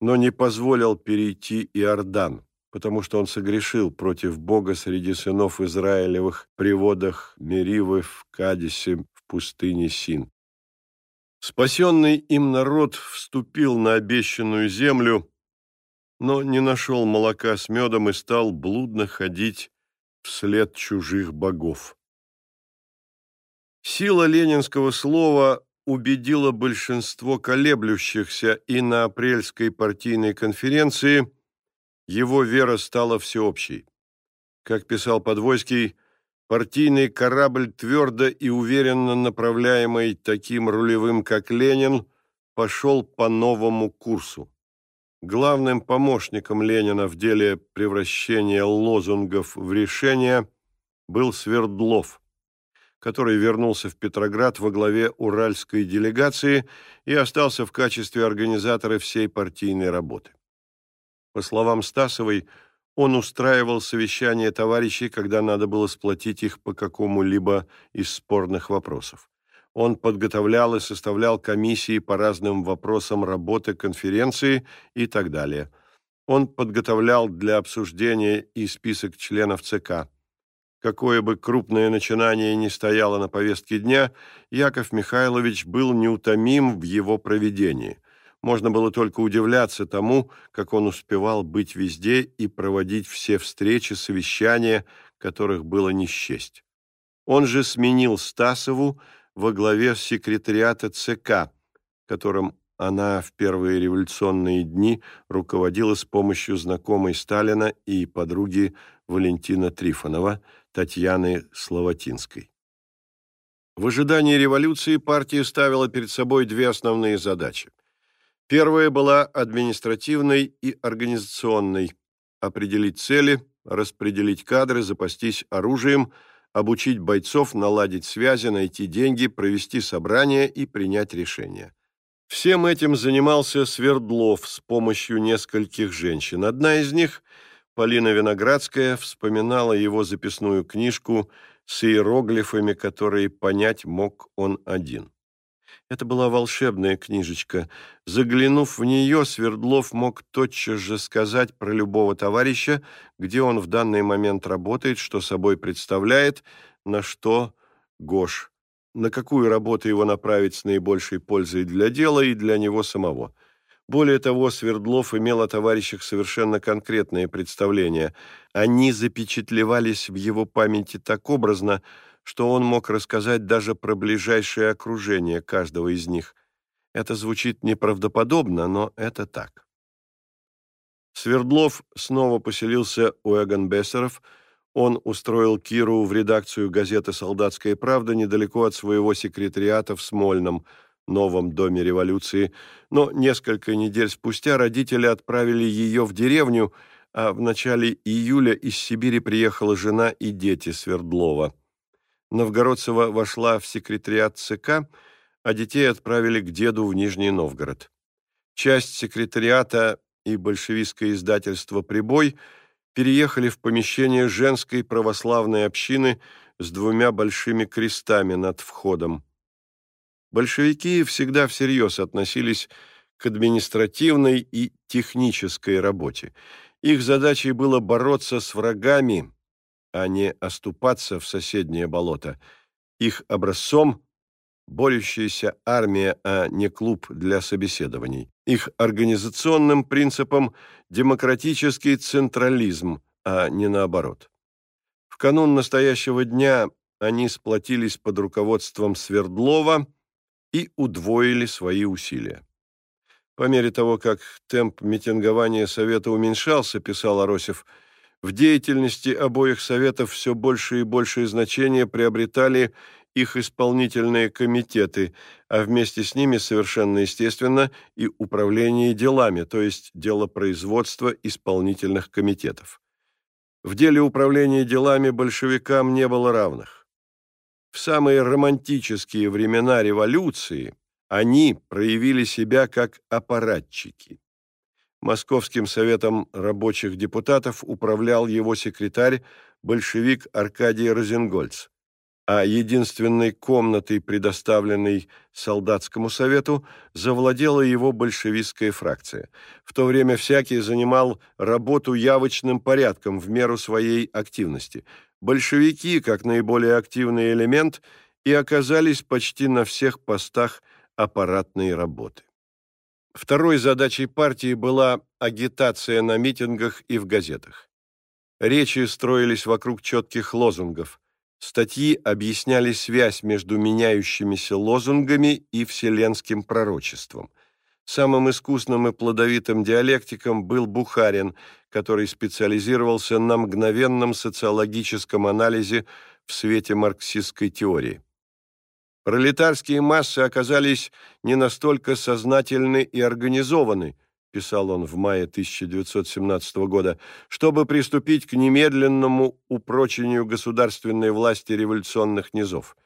но не позволил перейти Иордан потому что он согрешил против Бога среди сынов Израилевых при водах Меривы в Кадисе в пустыне Син. Спасенный им народ вступил на обещанную землю, но не нашел молока с медом и стал блудно ходить вслед чужих богов. Сила ленинского слова убедила большинство колеблющихся и на апрельской партийной конференции – его вера стала всеобщей. Как писал Подвойский, партийный корабль, твердо и уверенно направляемый таким рулевым, как Ленин, пошел по новому курсу. Главным помощником Ленина в деле превращения лозунгов в решения был Свердлов, который вернулся в Петроград во главе уральской делегации и остался в качестве организатора всей партийной работы. По словам Стасовой, он устраивал совещания товарищей, когда надо было сплотить их по какому-либо из спорных вопросов. Он подготовлял и составлял комиссии по разным вопросам работы конференции и так далее. Он подготовлял для обсуждения и список членов ЦК. Какое бы крупное начинание ни стояло на повестке дня, Яков Михайлович был неутомим в его проведении. Можно было только удивляться тому, как он успевал быть везде и проводить все встречи, совещания, которых было не счесть. Он же сменил Стасову во главе секретариата ЦК, которым она в первые революционные дни руководила с помощью знакомой Сталина и подруги Валентина Трифонова – Татьяны Словатинской. В ожидании революции партия ставила перед собой две основные задачи. Первая была административной и организационной – определить цели, распределить кадры, запастись оружием, обучить бойцов, наладить связи, найти деньги, провести собрания и принять решения. Всем этим занимался Свердлов с помощью нескольких женщин. Одна из них – Полина Виноградская вспоминала его записную книжку с иероглифами, которые понять мог он один. Это была волшебная книжечка. Заглянув в нее, Свердлов мог тотчас же сказать про любого товарища, где он в данный момент работает, что собой представляет, на что Гош, на какую работу его направить с наибольшей пользой для дела и для него самого – более того, Свердлов имел о товарищах совершенно конкретные представления. Они запечатлевались в его памяти так образно, что он мог рассказать даже про ближайшее окружение каждого из них. Это звучит неправдоподобно, но это так. Свердлов снова поселился у Эгонбессеров. Он устроил Киру в редакцию газеты «Солдатская правда» недалеко от своего секретариата в Смольном – новом доме революции, но несколько недель спустя родители отправили ее в деревню, а в начале июля из Сибири приехала жена и дети Свердлова. Новгородцева вошла в секретариат ЦК, а детей отправили к деду в Нижний Новгород. Часть секретариата и большевистское издательство «Прибой» переехали в помещение женской православной общины с двумя большими крестами над входом. Большевики всегда всерьез относились к административной и технической работе. Их задачей было бороться с врагами, а не оступаться в соседнее болото. Их образцом – борющаяся армия, а не клуб для собеседований. Их организационным принципом – демократический централизм, а не наоборот. В канун настоящего дня они сплотились под руководством Свердлова – и удвоили свои усилия. По мере того, как темп митингования Совета уменьшался, писал Аросев, в деятельности обоих Советов все больше и большее значение приобретали их исполнительные комитеты, а вместе с ними совершенно естественно и управление делами, то есть дело производства исполнительных комитетов. В деле управления делами большевикам не было равных. В самые романтические времена революции они проявили себя как аппаратчики. Московским советом рабочих депутатов управлял его секретарь, большевик Аркадий Розенгольц, а единственной комнатой, предоставленной солдатскому совету, завладела его большевистская фракция. В то время всякий занимал работу явочным порядком в меру своей активности – большевики, как наиболее активный элемент, и оказались почти на всех постах аппаратной работы. Второй задачей партии была агитация на митингах и в газетах. Речи строились вокруг четких лозунгов. Статьи объясняли связь между меняющимися лозунгами и вселенским пророчеством. Самым искусным и плодовитым диалектиком был Бухарин, который специализировался на мгновенном социологическом анализе в свете марксистской теории. Пролетарские массы оказались не настолько сознательны и организованы, писал он в мае 1917 года, чтобы приступить к немедленному упрочению государственной власти революционных низов.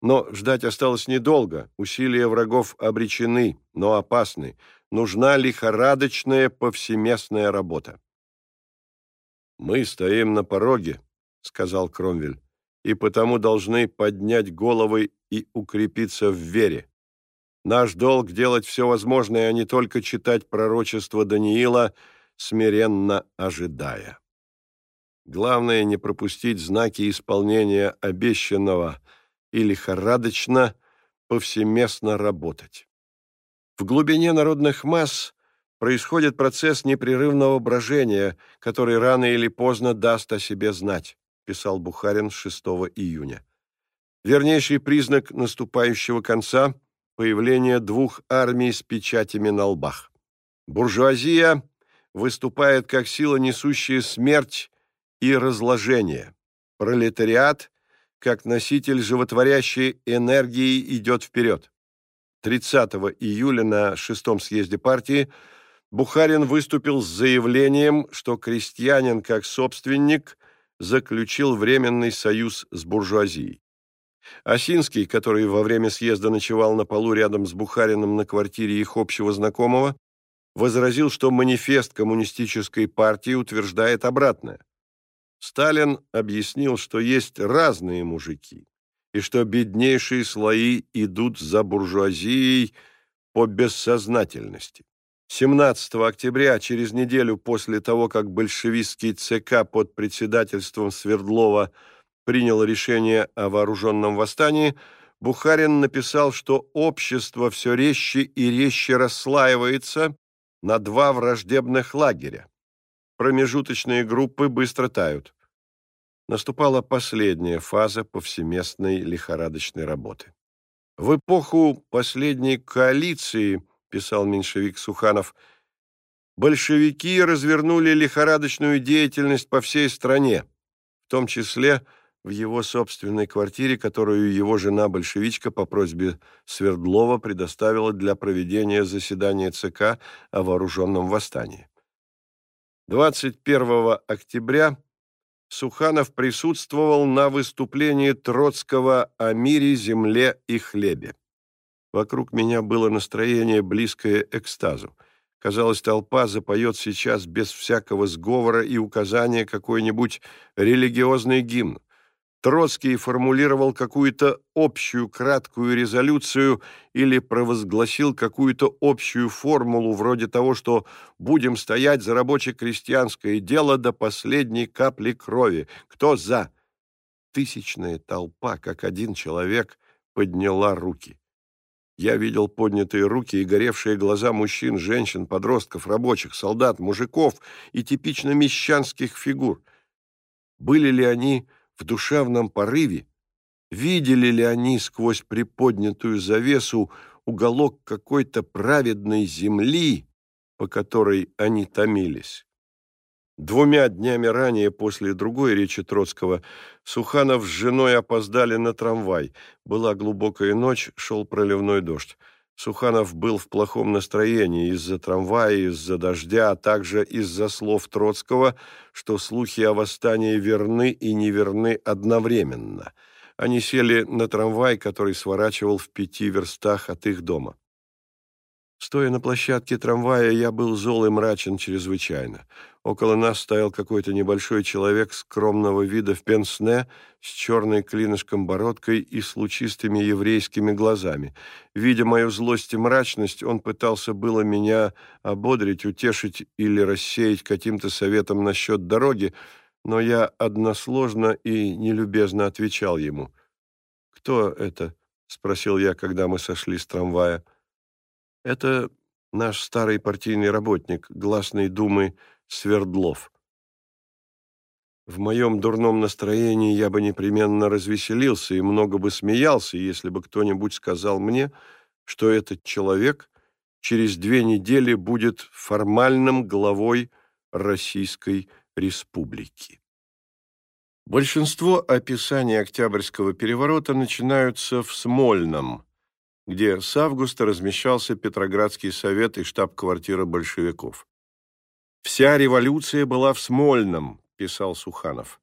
Но ждать осталось недолго, усилия врагов обречены, но опасны. Нужна лихорадочная повсеместная работа. «Мы стоим на пороге», — сказал Кромвель, «и потому должны поднять головы и укрепиться в вере. Наш долг делать все возможное, а не только читать пророчество Даниила, смиренно ожидая. Главное не пропустить знаки исполнения обещанного и лихорадочно, повсеместно работать. В глубине народных масс происходит процесс непрерывного брожения, который рано или поздно даст о себе знать, писал Бухарин 6 июня. Вернейший признак наступающего конца – появление двух армий с печатями на лбах. Буржуазия выступает как сила, несущая смерть и разложение. Пролетариат, как носитель животворящей энергии, идет вперед. 30 июля на шестом съезде партии Бухарин выступил с заявлением, что крестьянин как собственник заключил временный союз с буржуазией. Осинский, который во время съезда ночевал на полу рядом с Бухариным на квартире их общего знакомого, возразил, что манифест коммунистической партии утверждает обратное. Сталин объяснил, что есть разные мужики, и что беднейшие слои идут за буржуазией по бессознательности. 17 октября, через неделю после того, как большевистский ЦК под председательством Свердлова принял решение о вооруженном восстании, Бухарин написал, что общество все резче и резче расслаивается на два враждебных лагеря. Промежуточные группы быстро тают. Наступала последняя фаза повсеместной лихорадочной работы. В эпоху последней коалиции, писал меньшевик Суханов, большевики развернули лихорадочную деятельность по всей стране, в том числе – в его собственной квартире, которую его жена-большевичка по просьбе Свердлова предоставила для проведения заседания ЦК о вооруженном восстании. 21 октября Суханов присутствовал на выступлении Троцкого о мире, земле и хлебе. Вокруг меня было настроение, близкое экстазу. Казалось, толпа запоет сейчас без всякого сговора и указания какой-нибудь религиозный гимн. Троцкий формулировал какую-то общую краткую резолюцию или провозгласил какую-то общую формулу вроде того, что «будем стоять за рабоче-крестьянское дело до последней капли крови. Кто за?» Тысячная толпа, как один человек, подняла руки. Я видел поднятые руки и горевшие глаза мужчин, женщин, подростков, рабочих, солдат, мужиков и типично мещанских фигур. Были ли они в душевном порыве, видели ли они сквозь приподнятую завесу уголок какой-то праведной земли, по которой они томились. Двумя днями ранее, после другой речи Троцкого, Суханов с женой опоздали на трамвай. Была глубокая ночь, шел проливной дождь. Суханов был в плохом настроении из-за трамвая, из-за дождя, а также из-за слов Троцкого, что слухи о восстании верны и неверны одновременно. Они сели на трамвай, который сворачивал в пяти верстах от их дома. Стоя на площадке трамвая, я был зол и мрачен чрезвычайно. Около нас стоял какой-то небольшой человек скромного вида в пенсне с черной клинышком бородкой и с лучистыми еврейскими глазами. Видя мою злость и мрачность, он пытался было меня ободрить, утешить или рассеять каким-то советом насчет дороги, но я односложно и нелюбезно отвечал ему. «Кто это?» — спросил я, когда мы сошли с трамвая. «Это наш старый партийный работник, гласной думы Свердлов. В моем дурном настроении я бы непременно развеселился и много бы смеялся, если бы кто-нибудь сказал мне, что этот человек через две недели будет формальным главой Российской Республики. Большинство описаний Октябрьского переворота начинаются в Смольном, где с августа размещался Петроградский совет и штаб-квартира большевиков. «Вся революция была в Смольном», – писал Суханов.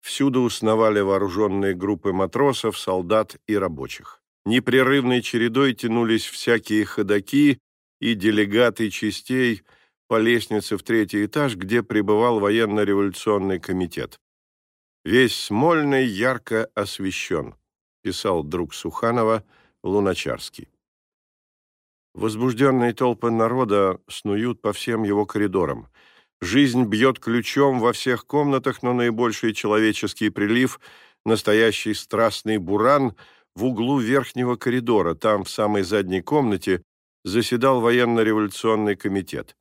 Всюду сновали вооруженные группы матросов, солдат и рабочих. Непрерывной чередой тянулись всякие ходаки и делегаты частей по лестнице в третий этаж, где пребывал военно-революционный комитет. «Весь Смольный ярко освещен», – писал друг Суханова Луначарский. Возбужденные толпы народа снуют по всем его коридорам. Жизнь бьет ключом во всех комнатах, но наибольший человеческий прилив, настоящий страстный буран в углу верхнего коридора, там, в самой задней комнате, заседал военно-революционный комитет.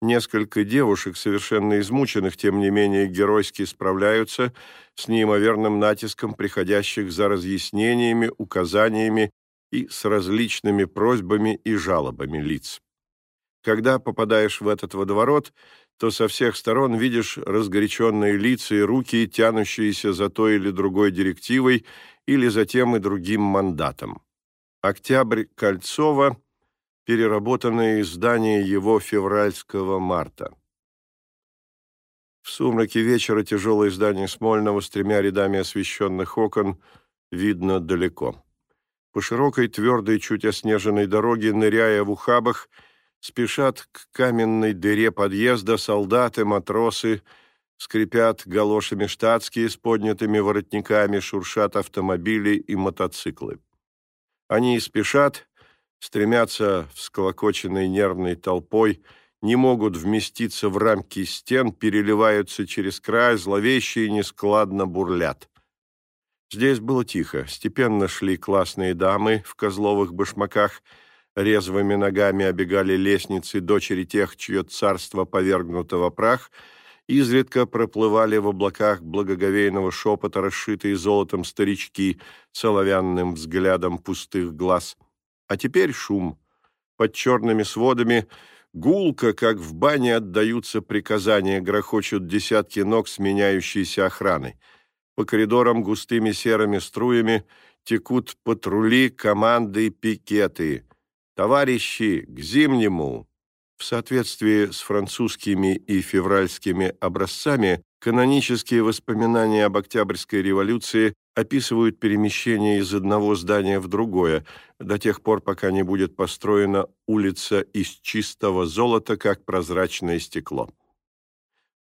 Несколько девушек, совершенно измученных, тем не менее геройски справляются с неимоверным натиском приходящих за разъяснениями, указаниями и с различными просьбами и жалобами лиц. Когда попадаешь в этот водоворот, то со всех сторон видишь разгоряченные лица и руки, тянущиеся за той или другой директивой или за тем и другим мандатом. Октябрь Кольцова – переработанное издание его февральского марта. В сумраке вечера тяжелое здание Смольного с тремя рядами освещенных окон видно далеко. По широкой, твердой, чуть оснеженной дороге, ныряя в ухабах, спешат к каменной дыре подъезда солдаты, матросы, скрипят галошами штатские с поднятыми воротниками, шуршат автомобили и мотоциклы. Они спешат, стремятся всколокоченной нервной толпой, не могут вместиться в рамки стен, переливаются через край, зловещие и нескладно бурлят. Здесь было тихо. Степенно шли классные дамы в козловых башмаках, резвыми ногами обегали лестницы дочери тех, чье царство повергнуто во прах, изредка проплывали в облаках благоговейного шепота расшитые золотом старички с взглядом пустых глаз. А теперь шум. Под черными сводами гулко, как в бане, отдаются приказания, грохочут десятки ног сменяющейся охраны — по коридорам густыми серыми струями текут патрули, команды, пикеты. Товарищи, к зимнему! В соответствии с французскими и февральскими образцами, канонические воспоминания об Октябрьской революции описывают перемещение из одного здания в другое, до тех пор, пока не будет построена улица из чистого золота, как прозрачное стекло.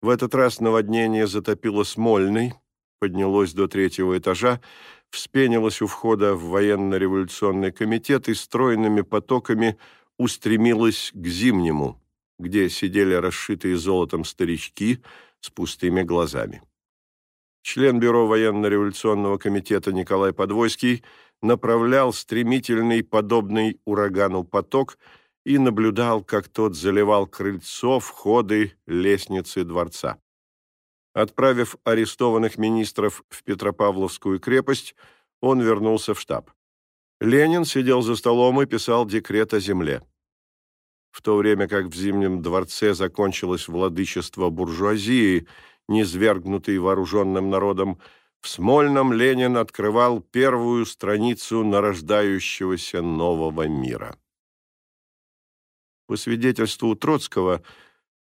В этот раз наводнение затопило Смольный, поднялось до третьего этажа, вспенилось у входа в военно-революционный комитет и стройными потоками устремилось к Зимнему, где сидели расшитые золотом старички с пустыми глазами. Член Бюро военно-революционного комитета Николай Подвойский направлял стремительный, подобный урагану поток и наблюдал, как тот заливал крыльцо, входы, лестницы дворца. Отправив арестованных министров в Петропавловскую крепость, он вернулся в штаб. Ленин сидел за столом и писал декрет о земле. В то время как в Зимнем дворце закончилось владычество буржуазии, низвергнутой вооруженным народом, в Смольном Ленин открывал первую страницу нарождающегося нового мира. По свидетельству Троцкого,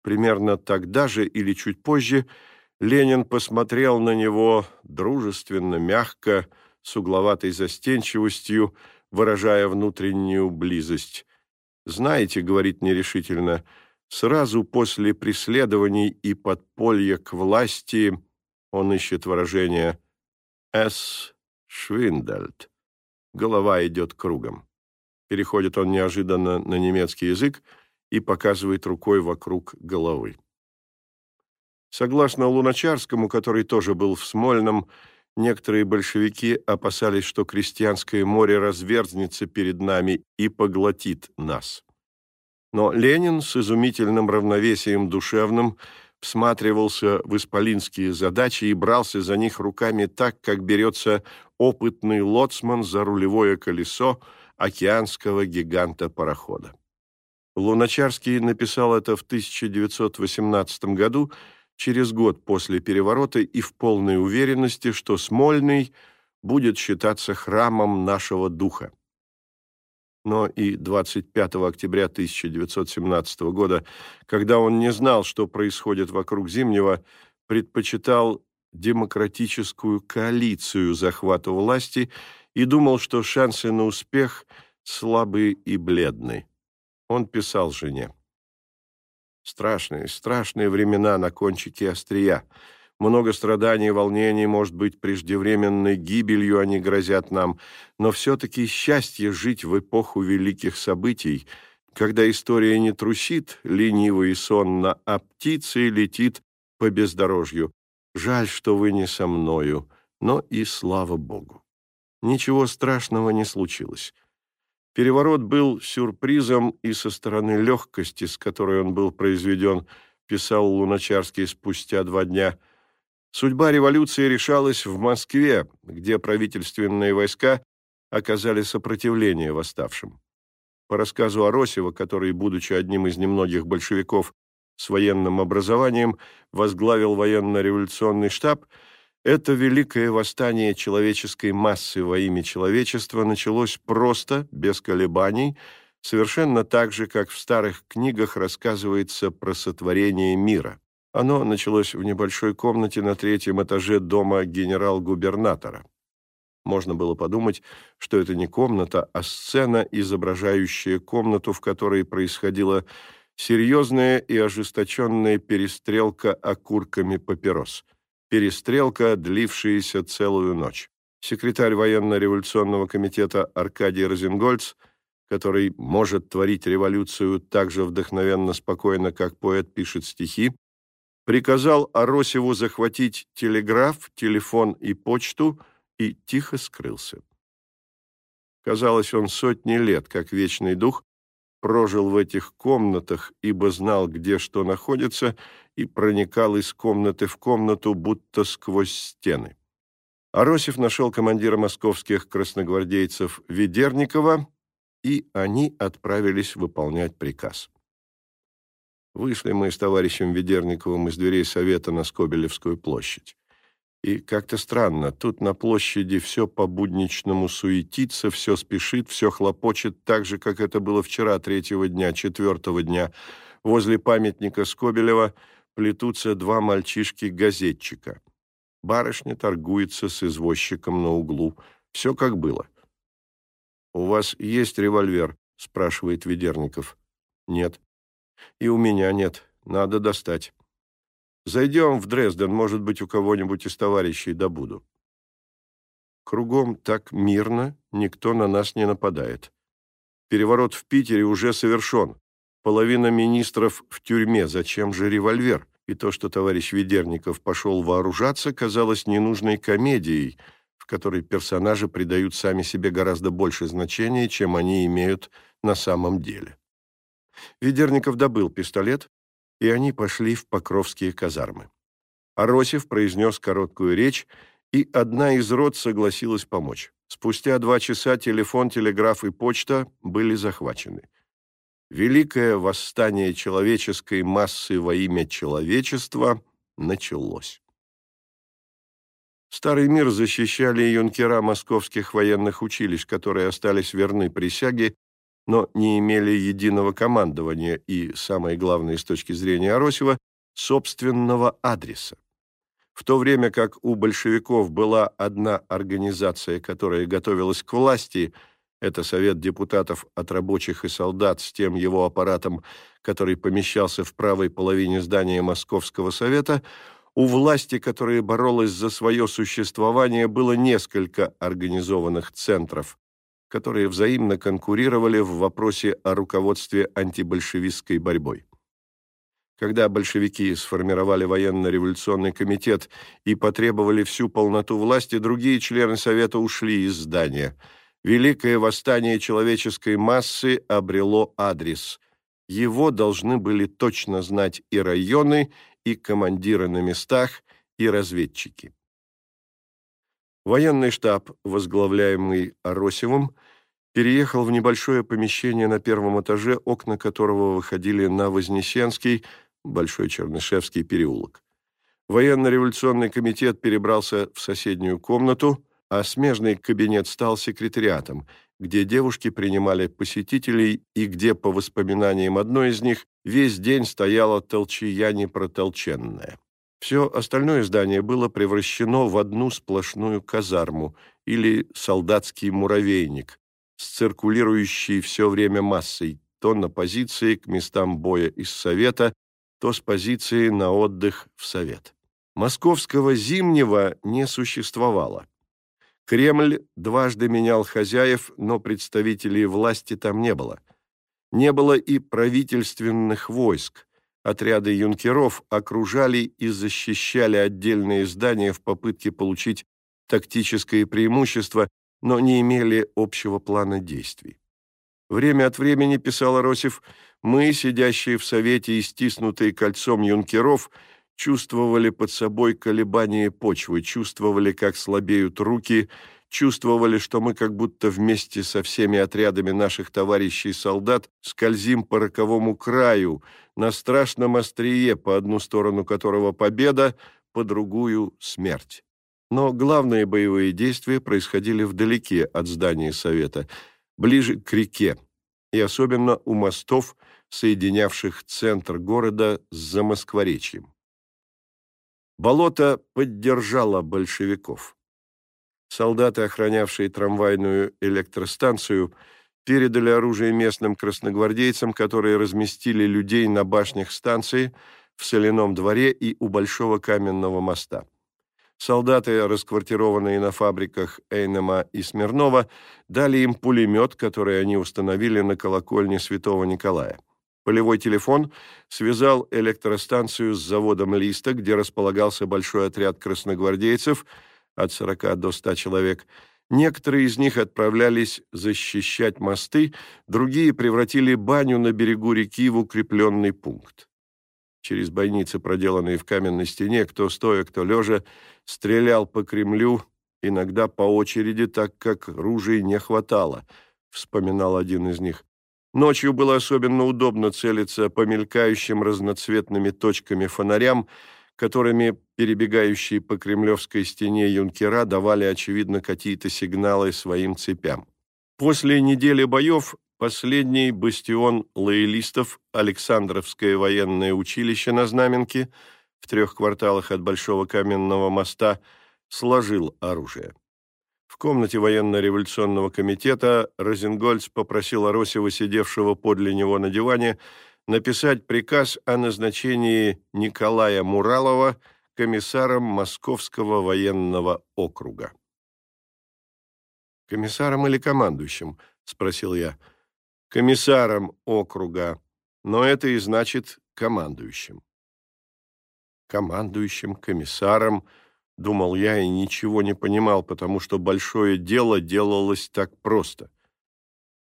примерно тогда же или чуть позже – Ленин посмотрел на него дружественно, мягко, с угловатой застенчивостью, выражая внутреннюю близость. «Знаете, — говорит нерешительно, — сразу после преследований и подполья к власти он ищет выражение «С. Швиндальд». Голова идет кругом. Переходит он неожиданно на немецкий язык и показывает рукой вокруг головы. Согласно Луначарскому, который тоже был в Смольном, некоторые большевики опасались, что крестьянское море разверзнется перед нами и поглотит нас. Но Ленин с изумительным равновесием душевным всматривался в исполинские задачи и брался за них руками так, как берется опытный лоцман за рулевое колесо океанского гиганта-парохода. Луначарский написал это в 1918 году, через год после переворота и в полной уверенности, что Смольный будет считаться храмом нашего духа. но и 25 октября 1917 года, когда он не знал, что происходит вокруг Зимнего, предпочитал демократическую коалицию захвата власти и думал, что шансы на успех слабые и бледны. Он писал жене. «Страшные, страшные времена на кончике острия. Много страданий и волнений, может быть, преждевременной гибелью они грозят нам, но все-таки счастье жить в эпоху великих событий, когда история не трусит лениво и сонно, а птицей летит по бездорожью. Жаль, что вы не со мною, но и слава Богу. Ничего страшного не случилось. Переворот был сюрпризом и со стороны легкости, с которой он был произведен, писал Луначарский спустя два дня – Судьба революции решалась в Москве, где правительственные войска оказали сопротивление восставшим. По рассказу Аросева, который, будучи одним из немногих большевиков с военным образованием, возглавил военно-революционный штаб, это великое восстание человеческой массы во имя человечества началось просто, без колебаний, совершенно так же, как в старых книгах рассказывается про сотворение мира. Оно началось в небольшой комнате на третьем этаже дома генерал-губернатора. Можно было подумать, что это не комната, а сцена, изображающая комнату, в которой происходила серьезная и ожесточенная перестрелка окурками папирос. Перестрелка, длившаяся целую ночь. Секретарь военно-революционного комитета Аркадий Розенгольц, который может творить революцию так же вдохновенно спокойно, как поэт пишет стихи, приказал Аросеву захватить телеграф, телефон и почту и тихо скрылся. Казалось, он сотни лет, как вечный дух, прожил в этих комнатах, ибо знал, где что находится, и проникал из комнаты в комнату, будто сквозь стены. Аросев нашел командира московских красногвардейцев Ведерникова, и они отправились выполнять приказ. Вышли мы с товарищем Ведерниковым из дверей совета на Скобелевскую площадь. И как-то странно, тут на площади все по-будничному суетится, все спешит, все хлопочет так же, как это было вчера, третьего дня, четвертого дня. Возле памятника Скобелева плетутся два мальчишки-газетчика. Барышня торгуется с извозчиком на углу. Все как было. «У вас есть револьвер?» — спрашивает Ведерников. «Нет». И у меня нет. Надо достать. Зайдем в Дрезден, может быть, у кого-нибудь из товарищей добуду. Кругом так мирно, никто на нас не нападает. Переворот в Питере уже совершен. Половина министров в тюрьме. Зачем же револьвер? И то, что товарищ Ведерников пошел вооружаться, казалось ненужной комедией, в которой персонажи придают сами себе гораздо больше значения, чем они имеют на самом деле. Ведерников добыл пистолет, и они пошли в Покровские казармы. Аросев произнес короткую речь, и одна из рот согласилась помочь. Спустя два часа телефон, телеграф и почта были захвачены. Великое восстание человеческой массы во имя человечества началось. Старый мир защищали юнкера московских военных училищ, которые остались верны присяге но не имели единого командования и, самое главное с точки зрения Аросева, собственного адреса. В то время как у большевиков была одна организация, которая готовилась к власти, это Совет депутатов от рабочих и солдат с тем его аппаратом, который помещался в правой половине здания Московского Совета, у власти, которая боролась за свое существование, было несколько организованных центров, которые взаимно конкурировали в вопросе о руководстве антибольшевистской борьбой. Когда большевики сформировали военно-революционный комитет и потребовали всю полноту власти, другие члены Совета ушли из здания. Великое восстание человеческой массы обрело адрес. Его должны были точно знать и районы, и командиры на местах, и разведчики. Военный штаб, возглавляемый Аросевым, переехал в небольшое помещение на первом этаже, окна которого выходили на Вознесенский, Большой Чернышевский переулок. Военно-революционный комитет перебрался в соседнюю комнату, а смежный кабинет стал секретариатом, где девушки принимали посетителей и где, по воспоминаниям одной из них, весь день стояла толчья непротолченная. Все остальное здание было превращено в одну сплошную казарму или солдатский муравейник с циркулирующей все время массой, то на позиции к местам боя из Совета, то с позиции на отдых в Совет. Московского зимнего не существовало. Кремль дважды менял хозяев, но представителей власти там не было. Не было и правительственных войск. Отряды юнкеров окружали и защищали отдельные здания в попытке получить тактическое преимущество, но не имели общего плана действий. Время от времени, писал Аросев, мы, сидящие в Совете и стиснутые кольцом юнкеров, чувствовали под собой колебания почвы, чувствовали, как слабеют руки, чувствовали, что мы как будто вместе со всеми отрядами наших товарищей-солдат скользим по роковому краю, на страшном острие, по одну сторону которого победа, по другую — смерть. Но главные боевые действия происходили вдалеке от здания Совета, ближе к реке, и особенно у мостов, соединявших центр города с Замоскворечьем. Болото поддержало большевиков. Солдаты, охранявшие трамвайную электростанцию, передали оружие местным красногвардейцам, которые разместили людей на башнях станции, в соляном дворе и у Большого каменного моста. Солдаты, расквартированные на фабриках Эйнема и Смирнова, дали им пулемет, который они установили на колокольне Святого Николая. Полевой телефон связал электростанцию с заводом Листа, где располагался большой отряд красногвардейцев от 40 до 100 человек. Некоторые из них отправлялись защищать мосты, другие превратили баню на берегу реки в укрепленный пункт. Через бойницы, проделанные в каменной стене, кто стоя, кто лежа, стрелял по Кремлю, иногда по очереди, так как ружей не хватало, вспоминал один из них. Ночью было особенно удобно целиться по мелькающим разноцветными точками фонарям, которыми перебегающие по кремлевской стене юнкера давали, очевидно, какие-то сигналы своим цепям. После недели боев последний бастион лоялистов, Александровское военное училище на Знаменке, в трех кварталах от Большого каменного моста, сложил оружие. В комнате военно-революционного комитета Розенгольц попросил Аросева, сидевшего подле него на диване, написать приказ о назначении Николая Муралова комиссаром Московского военного округа. «Комиссаром или командующим?» — спросил я. «Комиссаром округа, но это и значит командующим». Командующим, комиссаром — Думал я и ничего не понимал, потому что большое дело делалось так просто.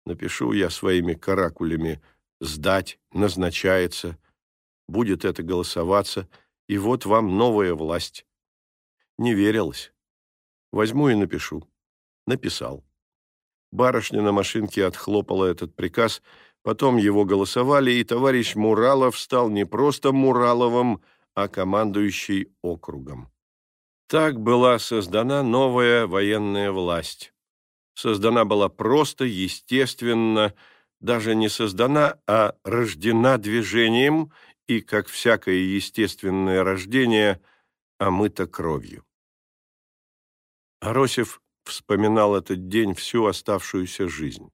Напишу я своими каракулями «сдать», «назначается», будет это голосоваться, и вот вам новая власть. Не верилось. Возьму и напишу. Написал. Барышня на машинке отхлопала этот приказ, потом его голосовали, и товарищ Муралов стал не просто Мураловым, а командующий округом. Так была создана новая военная власть. Создана была просто, естественно, даже не создана, а рождена движением и, как всякое естественное рождение, омыта кровью. Аросев вспоминал этот день всю оставшуюся жизнь.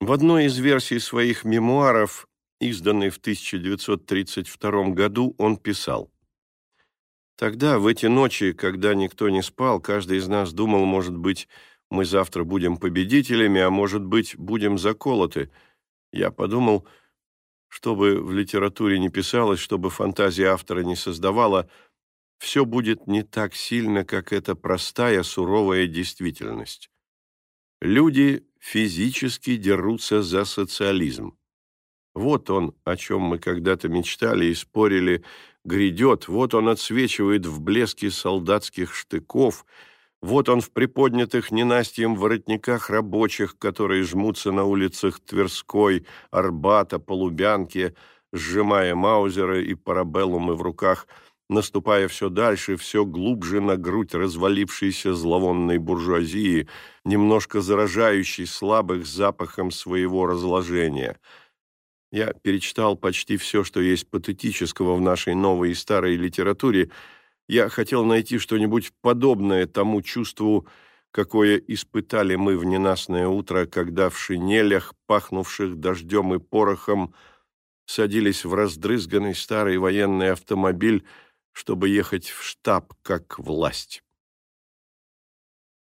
В одной из версий своих мемуаров, изданной в 1932 году, он писал Тогда, в эти ночи, когда никто не спал, каждый из нас думал, может быть, мы завтра будем победителями, а может быть, будем заколоты. Я подумал, чтобы в литературе не писалось, чтобы фантазия автора не создавала, все будет не так сильно, как эта простая, суровая действительность. Люди физически дерутся за социализм. Вот он, о чем мы когда-то мечтали и спорили, грядет, вот он отсвечивает в блеске солдатских штыков, вот он в приподнятых ненастьем воротниках рабочих, которые жмутся на улицах Тверской, Арбата, Полубянки, сжимая маузеры и парабеллумы в руках, наступая все дальше, все глубже на грудь развалившейся зловонной буржуазии, немножко заражающей слабых запахом своего разложения. Я перечитал почти все, что есть патетического в нашей новой и старой литературе. Я хотел найти что-нибудь подобное тому чувству, какое испытали мы в ненастное утро, когда в шинелях, пахнувших дождем и порохом, садились в раздрызганный старый военный автомобиль, чтобы ехать в штаб как власть.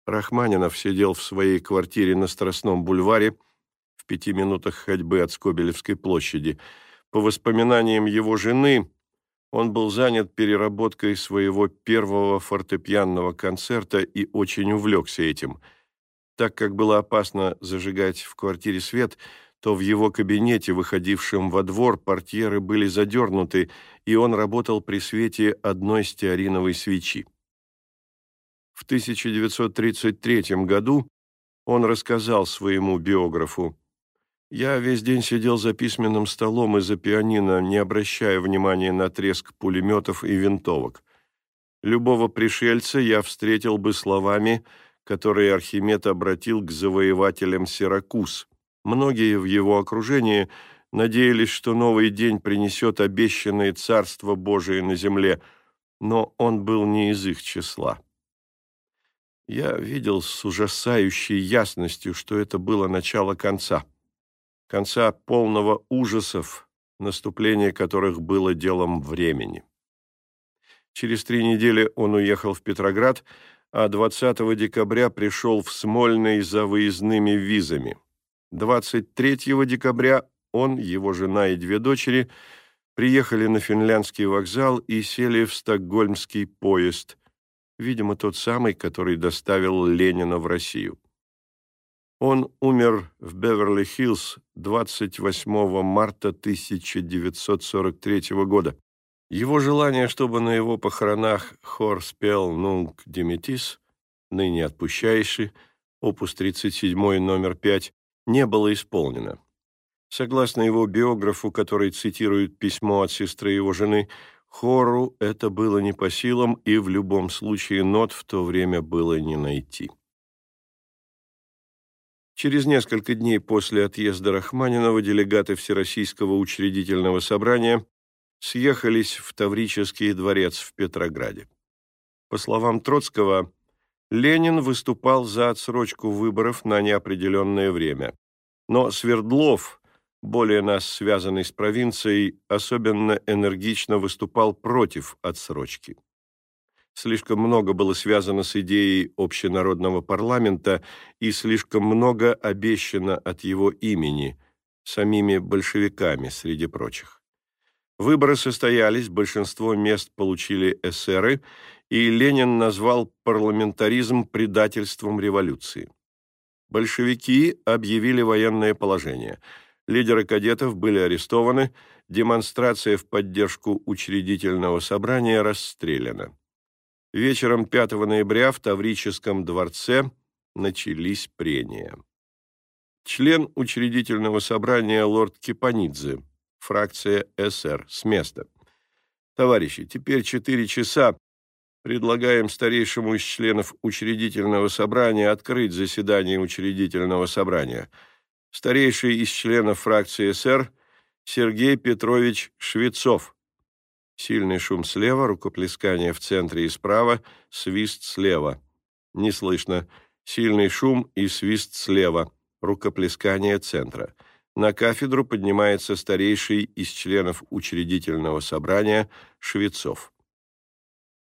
Рахманинов сидел в своей квартире на Страстном бульваре в пяти минутах ходьбы от Скобелевской площади. По воспоминаниям его жены, он был занят переработкой своего первого фортепианного концерта и очень увлекся этим. Так как было опасно зажигать в квартире свет, то в его кабинете, выходившем во двор, портьеры были задернуты, и он работал при свете одной стеариновой свечи. В 1933 году он рассказал своему биографу, «Я весь день сидел за письменным столом и за пианино, не обращая внимания на треск пулеметов и винтовок. Любого пришельца я встретил бы словами, которые Архимед обратил к завоевателям Сиракуз. Многие в его окружении – надеялись, что новый день принесет обещанное Царство Божие на земле, но он был не из их числа. Я видел с ужасающей ясностью, что это было начало конца. Конца полного ужасов, наступление которых было делом времени. Через три недели он уехал в Петроград, а 20 декабря пришел в Смольный за выездными визами. 23 декабря он, его жена и две дочери приехали на финляндский вокзал и сели в стокгольмский поезд, видимо, тот самый, который доставил Ленина в Россию. Он умер в Беверли-Хиллз 28 марта 1943 года. Его желание, чтобы на его похоронах хор спел «Нунг Диметис», ныне отпущающий, опус 37 номер 5, не было исполнено. Согласно его биографу, который цитирует письмо от сестры его жены, Хору это было не по силам, и в любом случае нот в то время было не найти. Через несколько дней после отъезда Рахманинова делегаты Всероссийского учредительного собрания съехались в Таврический дворец в Петрограде. По словам Троцкого, Ленин выступал за отсрочку выборов на неопределенное время. Но Свердлов, более нас связанный с провинцией, особенно энергично выступал против отсрочки. Слишком много было связано с идеей общенародного парламента и слишком много обещано от его имени, самими большевиками, среди прочих. Выборы состоялись, большинство мест получили эсеры, и Ленин назвал парламентаризм предательством революции. Большевики объявили военное положение – Лидеры кадетов были арестованы, демонстрация в поддержку учредительного собрания расстреляна. Вечером 5 ноября в Таврическом дворце начались прения. Член учредительного собрания лорд Кипанидзе, фракция СР, с места. Товарищи, теперь четыре часа. Предлагаем старейшему из членов учредительного собрания открыть заседание учредительного собрания – старейший из членов фракции СР Сергей Петрович Швецов. Сильный шум слева, рукоплескание в центре и справа, свист слева. Не слышно. Сильный шум и свист слева, рукоплескание центра. На кафедру поднимается старейший из членов учредительного собрания Швецов.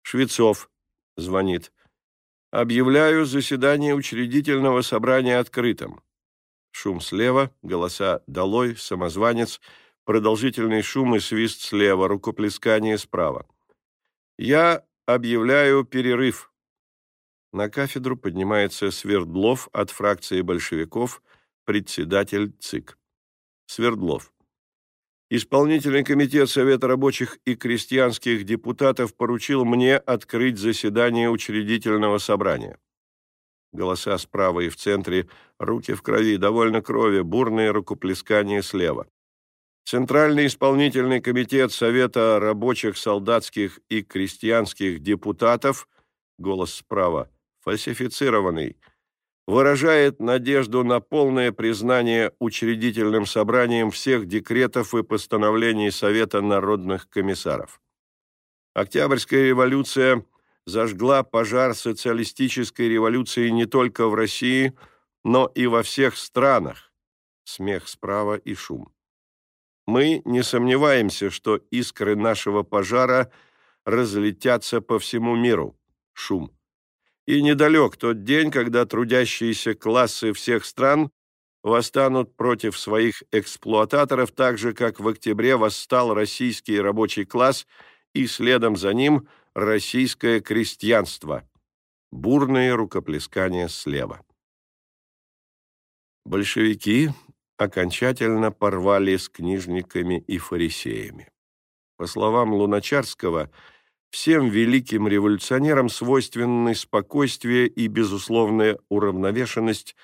Швецов звонит. Объявляю заседание учредительного собрания открытым. Шум слева, голоса «Долой», «Самозванец», продолжительный шум и свист слева, рукоплескание справа. «Я объявляю перерыв». На кафедру поднимается Свердлов от фракции большевиков, председатель ЦИК. Свердлов. Исполнительный комитет Совета рабочих и крестьянских депутатов поручил мне открыть заседание учредительного собрания. Голоса справа и в центре, руки в крови, довольно крови, бурные рукоплескания слева. Центральный исполнительный комитет Совета рабочих, солдатских и крестьянских депутатов, голос справа, фальсифицированный, выражает надежду на полное признание учредительным собранием всех декретов и постановлений Совета народных комиссаров. Октябрьская революция зажгла пожар социалистической революции не только в России, но и во всех странах. Смех справа и шум. Мы не сомневаемся, что искры нашего пожара разлетятся по всему миру. Шум. И недалек тот день, когда трудящиеся классы всех стран восстанут против своих эксплуататоров так же, как в октябре восстал российский рабочий класс и следом за ним российское крестьянство. Бурные рукоплескания слева. Большевики окончательно порвали с книжниками и фарисеями. По словам Луначарского, всем великим революционерам свойственны спокойствие и безусловная уравновешенность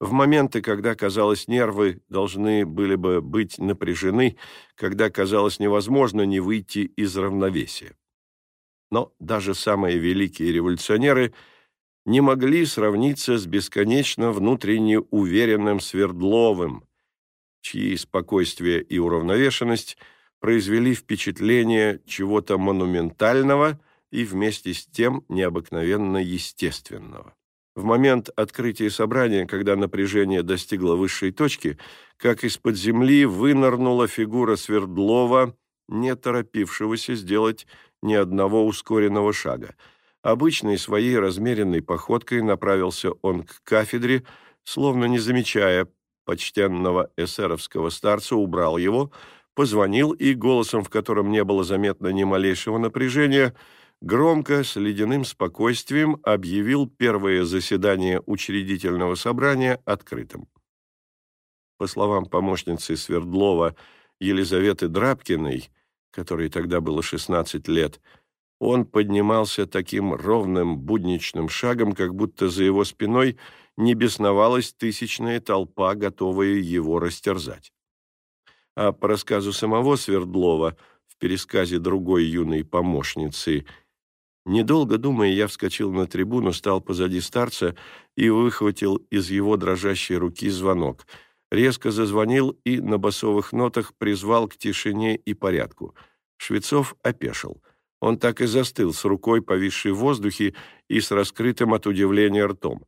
в моменты, когда, казалось, нервы должны были бы быть напряжены, когда, казалось, невозможно не выйти из равновесия. Но даже самые великие революционеры не могли сравниться с бесконечно внутренне уверенным Свердловым, чьи спокойствие и уравновешенность произвели впечатление чего-то монументального и вместе с тем необыкновенно естественного. В момент открытия собрания, когда напряжение достигло высшей точки, как из-под земли вынырнула фигура Свердлова, не торопившегося сделать ни одного ускоренного шага. Обычной своей размеренной походкой направился он к кафедре, словно не замечая почтенного эсеровского старца, убрал его, позвонил и голосом, в котором не было заметно ни малейшего напряжения, громко, с ледяным спокойствием объявил первое заседание учредительного собрания открытым. По словам помощницы Свердлова Елизаветы Драбкиной, которой тогда было 16 лет, он поднимался таким ровным будничным шагом, как будто за его спиной – не бесновалась тысячная толпа, готовая его растерзать. А по рассказу самого Свердлова в пересказе другой юной помощницы Недолго думая, я вскочил на трибуну, стал позади старца и выхватил из его дрожащей руки звонок. Резко зазвонил и на басовых нотах призвал к тишине и порядку. Швецов опешил. Он так и застыл с рукой, повисшей в воздухе и с раскрытым от удивления ртом.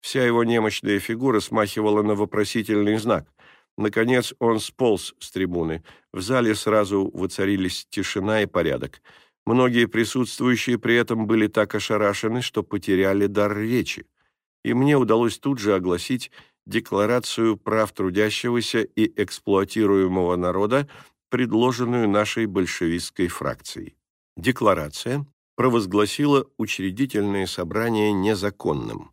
Вся его немощная фигура смахивала на вопросительный знак. Наконец он сполз с трибуны. В зале сразу воцарились тишина и порядок. Многие присутствующие при этом были так ошарашены, что потеряли дар речи. И мне удалось тут же огласить Декларацию прав трудящегося и эксплуатируемого народа, предложенную нашей большевистской фракцией. Декларация провозгласила учредительное собрание незаконным.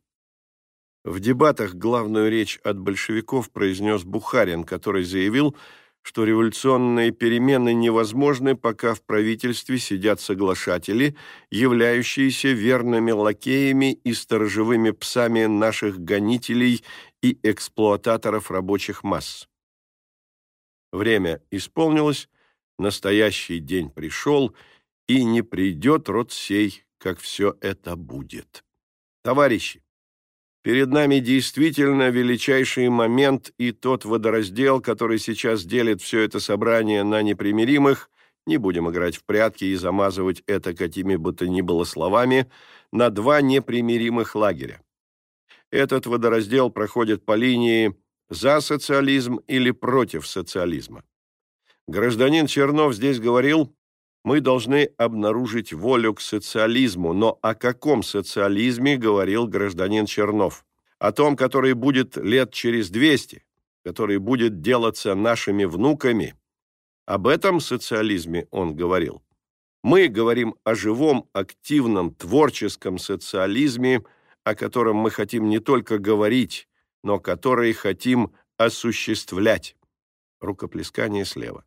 В дебатах главную речь от большевиков произнес Бухарин, который заявил, что революционные перемены невозможны, пока в правительстве сидят соглашатели, являющиеся верными лакеями и сторожевыми псами наших гонителей и эксплуататоров рабочих масс. Время исполнилось, настоящий день пришел, и не придет род сей, как все это будет. Товарищи, Перед нами действительно величайший момент, и тот водораздел, который сейчас делит все это собрание на непримиримых, не будем играть в прятки и замазывать это какими бы то ни было словами, на два непримиримых лагеря. Этот водораздел проходит по линии «за социализм» или «против социализма». Гражданин Чернов здесь говорил, мы должны обнаружить волю к социализму. Но о каком социализме говорил гражданин Чернов? О том, который будет лет через 200, который будет делаться нашими внуками. Об этом социализме он говорил. Мы говорим о живом, активном, творческом социализме, о котором мы хотим не только говорить, но который хотим осуществлять. Рукоплескание слева.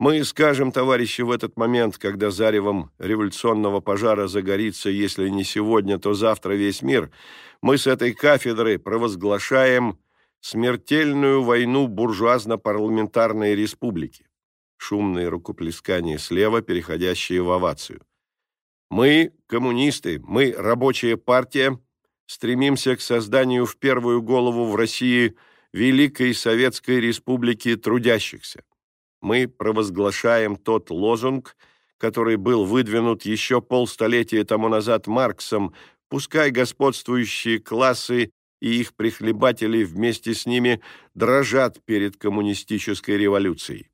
Мы скажем, товарищи, в этот момент, когда заревом революционного пожара загорится, если не сегодня, то завтра весь мир, мы с этой кафедры провозглашаем смертельную войну буржуазно-парламентарной республики. Шумные рукоплескания слева, переходящие в овацию. Мы, коммунисты, мы, рабочая партия, стремимся к созданию в первую голову в России Великой Советской Республики трудящихся. Мы провозглашаем тот лозунг, который был выдвинут еще полстолетия тому назад Марксом, пускай господствующие классы и их прихлебатели вместе с ними дрожат перед коммунистической революцией.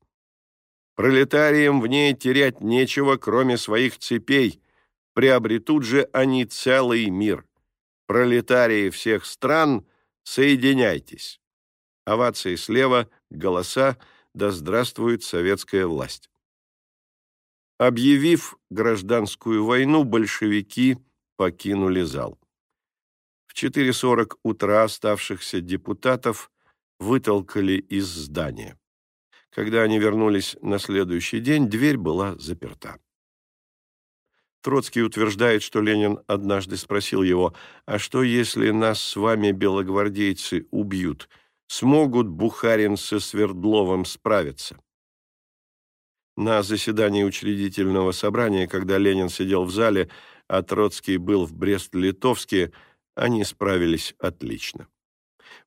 Пролетариям в ней терять нечего, кроме своих цепей, приобретут же они целый мир. Пролетарии всех стран, соединяйтесь. Овации слева, голоса «Да здравствует советская власть». Объявив гражданскую войну, большевики покинули зал. В 4.40 утра оставшихся депутатов вытолкали из здания. Когда они вернулись на следующий день, дверь была заперта. Троцкий утверждает, что Ленин однажды спросил его, «А что, если нас с вами, белогвардейцы, убьют? Смогут Бухарин со Свердловым справиться?» На заседании учредительного собрания, когда Ленин сидел в зале, а Троцкий был в Брест-Литовске, они справились отлично.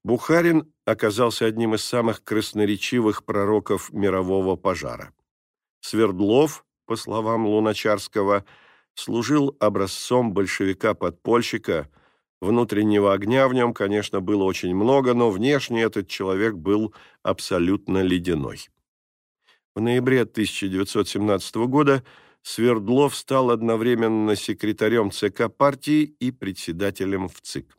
Бухарин оказался одним из самых красноречивых пророков мирового пожара. Свердлов, по словам Луначарского, служил образцом большевика-подпольщика. Внутреннего огня в нем, конечно, было очень много, но внешне этот человек был абсолютно ледяной. В ноябре 1917 года Свердлов стал одновременно секретарем ЦК партии и председателем в ЦИК.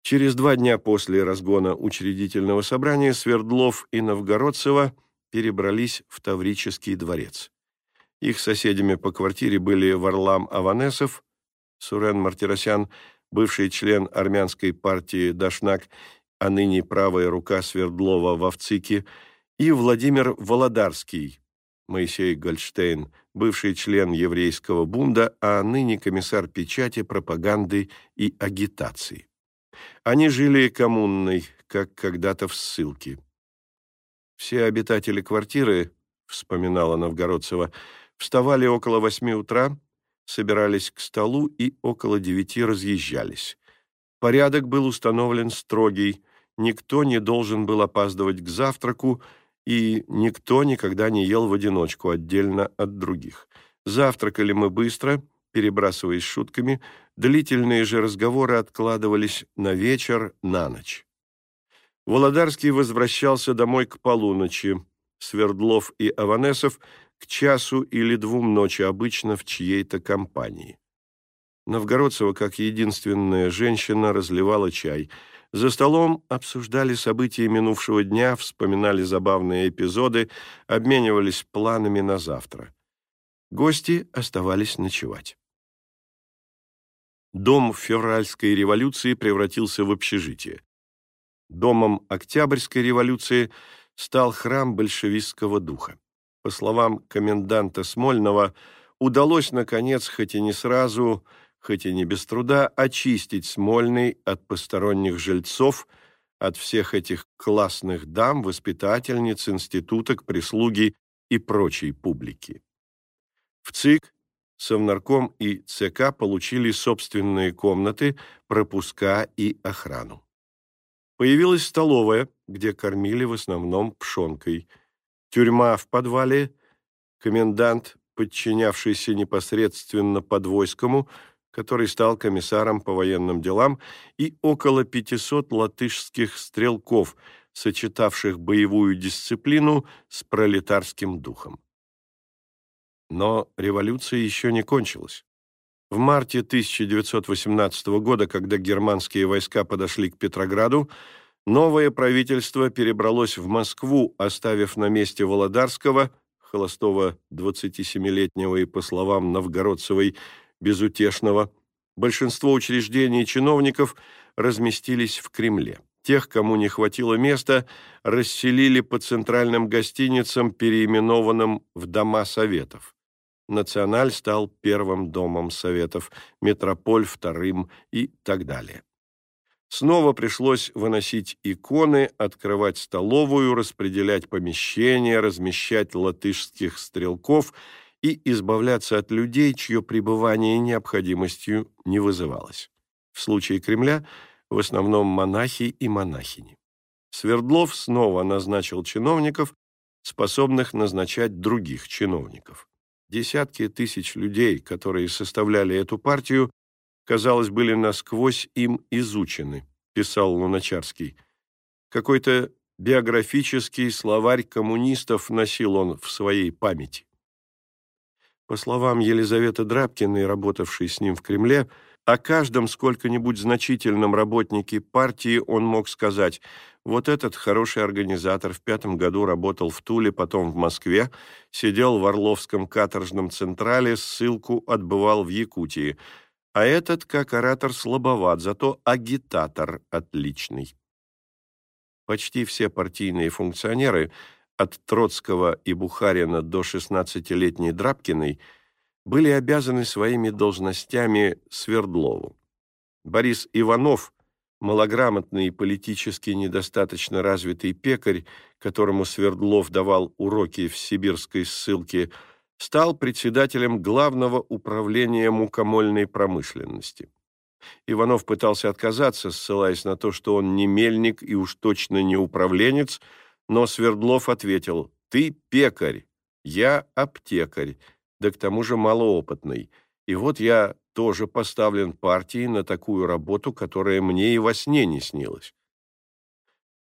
Через два дня после разгона учредительного собрания Свердлов и Новгородцева перебрались в Таврический дворец. Их соседями по квартире были Варлам Аванесов, Сурен Мартиросян, бывший член армянской партии Дашнак, а ныне правая рука Свердлова в Овцике, и Владимир Володарский, Моисей Гольштейн, бывший член еврейского бунда, а ныне комиссар печати, пропаганды и агитации. Они жили коммунной, как когда-то в ссылке. Все обитатели квартиры, вспоминала Новгородцева, вставали около восьми утра, собирались к столу и около девяти разъезжались. Порядок был установлен строгий, никто не должен был опаздывать к завтраку, и никто никогда не ел в одиночку, отдельно от других. Завтракали мы быстро, перебрасываясь шутками, длительные же разговоры откладывались на вечер, на ночь. Володарский возвращался домой к полуночи, Свердлов и Аванесов к часу или двум ночи, обычно в чьей-то компании. Новгородцева, как единственная женщина, разливала чай – за столом обсуждали события минувшего дня, вспоминали забавные эпизоды, обменивались планами на завтра. Гости оставались ночевать. Дом февральской революции превратился в общежитие. Домом Октябрьской революции стал храм большевистского духа. По словам коменданта Смольного, удалось, наконец, хоть и не сразу, хоть и не без труда, очистить Смольный от посторонних жильцов, от всех этих классных дам, воспитательниц, институток, прислуги и прочей публики. В ЦИК, Совнарком и ЦК получили собственные комнаты, пропуска и охрану. Появилась столовая, где кормили в основном пшенкой. Тюрьма в подвале, комендант, подчинявшийся непосредственно подвойскому, который стал комиссаром по военным делам, и около 500 латышских стрелков, сочетавших боевую дисциплину с пролетарским духом. Но революция еще не кончилась. В марте 1918 года, когда германские войска подошли к Петрограду, новое правительство перебралось в Москву, оставив на месте Володарского, холостого 27-летнего и, по словам Новгородцевой, безутешного, большинство учреждений и чиновников разместились в Кремле. Тех, кому не хватило места, расселили по центральным гостиницам, переименованным в Дома Советов. Националь стал первым домом Советов, Метрополь – вторым и так далее. Снова пришлось выносить иконы, открывать столовую, распределять помещения, размещать латышских стрелков и избавляться от людей, чье пребывание необходимостью не вызывалось. В случае Кремля в основном монахи и монахини. Свердлов снова назначил чиновников, способных назначать других чиновников. Десятки тысяч людей, которые составляли эту партию, казалось, были насквозь им изучены, писал Луначарский. Какой-то биографический словарь коммунистов носил он в своей памяти. По словам Елизаветы Драбкиной, работавшей с ним в Кремле, о каждом сколько-нибудь значительном работнике партии он мог сказать «Вот этот хороший организатор в пятом году работал в Туле, потом в Москве, сидел в Орловском каторжном централе, ссылку отбывал в Якутии, а этот, как оратор, слабоват, зато агитатор отличный». Почти все партийные функционеры, от Троцкого и Бухарина до 16-летней Драбкиной – были обязаны своими должностями Свердлову. Борис Иванов, малограмотный и политически недостаточно развитый пекарь, которому Свердлов давал уроки в сибирской ссылке, стал председателем Главного управления мукомольной промышленности. Иванов пытался отказаться, ссылаясь на то, что он не мельник и уж точно не управленец, но Свердлов ответил «Ты пекарь, я аптекарь, да к тому же малоопытный. И вот я тоже поставлен партией на такую работу, которая мне и во сне не снилась.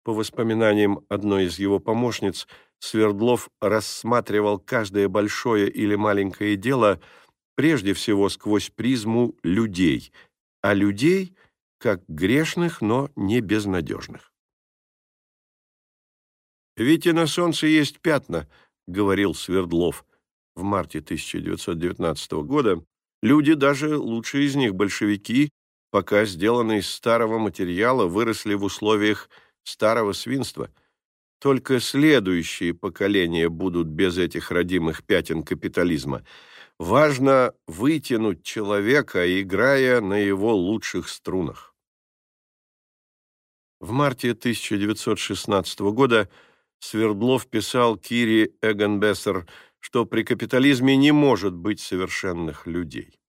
По воспоминаниям одной из его помощниц, Свердлов рассматривал каждое большое или маленькое дело прежде всего сквозь призму людей, а людей как грешных, но не безнадежных. «Ведь и на солнце есть пятна», — говорил Свердлов в марте 1919 года, люди, даже лучшие из них, большевики, пока сделанные из старого материала, выросли в условиях старого свинства. Только следующие поколения будут без этих родимых пятен капитализма. Важно вытянуть человека, играя на его лучших струнах. В марте 1916 года Свердлов писал Кири Эгенбессер что при капитализме не может быть совершенных людей.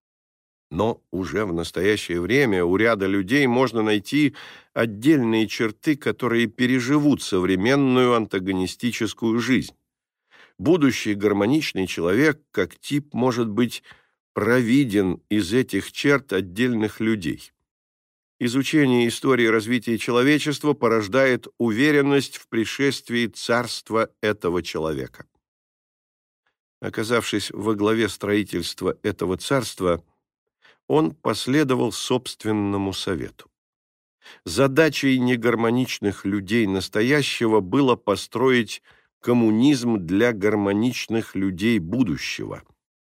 Но уже в настоящее время у ряда людей можно найти отдельные черты, которые переживут современную антагонистическую жизнь. Будущий гармоничный человек как тип может быть провиден из этих черт отдельных людей. Изучение истории развития человечества порождает уверенность в пришествии царства этого человека. Оказавшись во главе строительства этого царства, он последовал собственному совету. Задачей негармоничных людей настоящего было построить коммунизм для гармоничных людей будущего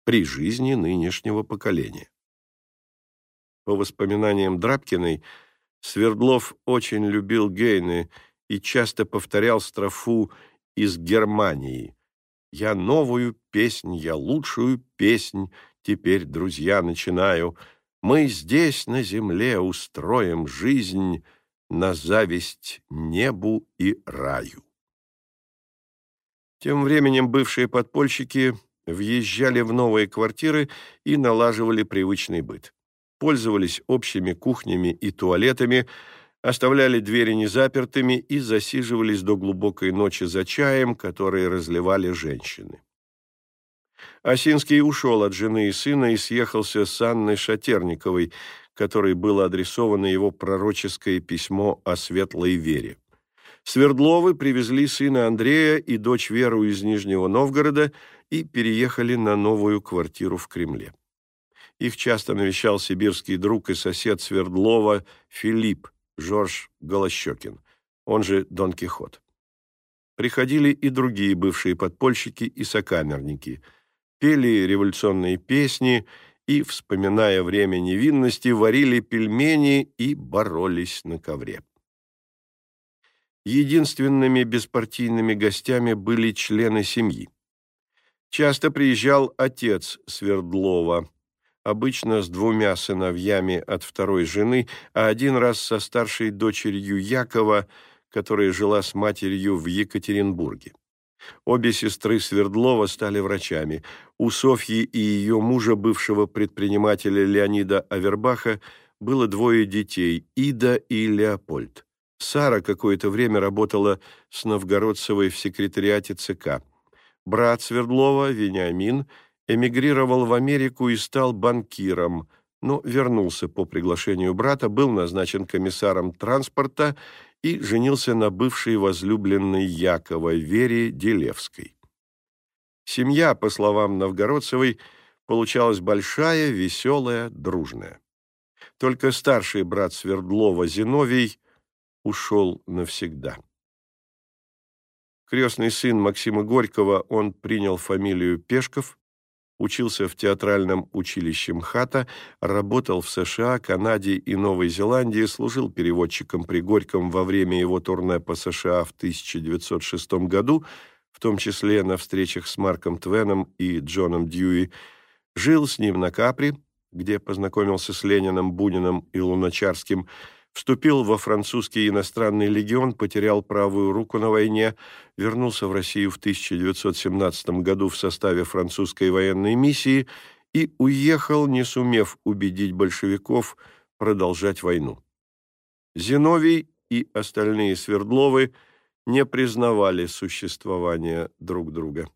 при жизни нынешнего поколения. По воспоминаниям Драбкиной, Свердлов очень любил Гейне и часто повторял строфу из Германии – я новую песнь, я лучшую песнь теперь, друзья, начинаю. Мы здесь на земле устроим жизнь на зависть небу и раю. Тем временем бывшие подпольщики въезжали в новые квартиры и налаживали привычный быт. Пользовались общими кухнями и туалетами, оставляли двери незапертыми и засиживались до глубокой ночи за чаем, который разливали женщины. Осинский ушел от жены и сына и съехался с Анной Шатерниковой, которой было адресовано его пророческое письмо о светлой вере. Свердловы привезли сына Андрея и дочь Веру из Нижнего Новгорода и переехали на новую квартиру в Кремле. Их часто навещал сибирский друг и сосед Свердлова Филипп, Жорж Голощекин, он же Дон Кихот. Приходили и другие бывшие подпольщики и сокамерники, пели революционные песни и, вспоминая время невинности, варили пельмени и боролись на ковре. Единственными беспартийными гостями были члены семьи. Часто приезжал отец Свердлова, обычно с двумя сыновьями от второй жены, а один раз со старшей дочерью Якова, которая жила с матерью в Екатеринбурге. Обе сестры Свердлова стали врачами. У Софьи и ее мужа, бывшего предпринимателя Леонида Авербаха, было двое детей – Ида и Леопольд. Сара какое-то время работала с Новгородцевой в секретариате ЦК. Брат Свердлова, Вениамин, эмигрировал в Америку и стал банкиром, но вернулся по приглашению брата, был назначен комиссаром транспорта и женился на бывшей возлюбленной Якова Вере Делевской. Семья, по словам Новгородцевой, получалась большая, веселая, дружная. Только старший брат Свердлова Зиновий ушел навсегда. Крестный сын Максима Горького, он принял фамилию Пешков, учился в театральном училище МХАТа, работал в США, Канаде и Новой Зеландии, служил переводчиком при Горьком во время его турне по США в 1906 году, в том числе на встречах с Марком Твеном и Джоном Дьюи, жил с ним на Капри, где познакомился с Лениным, Буниным и Луначарским, Вступил во французский иностранный легион, потерял правую руку на войне, вернулся в Россию в 1917 году в составе французской военной миссии и уехал, не сумев убедить большевиков продолжать войну. Зиновий и остальные Свердловы не признавали существования друг друга.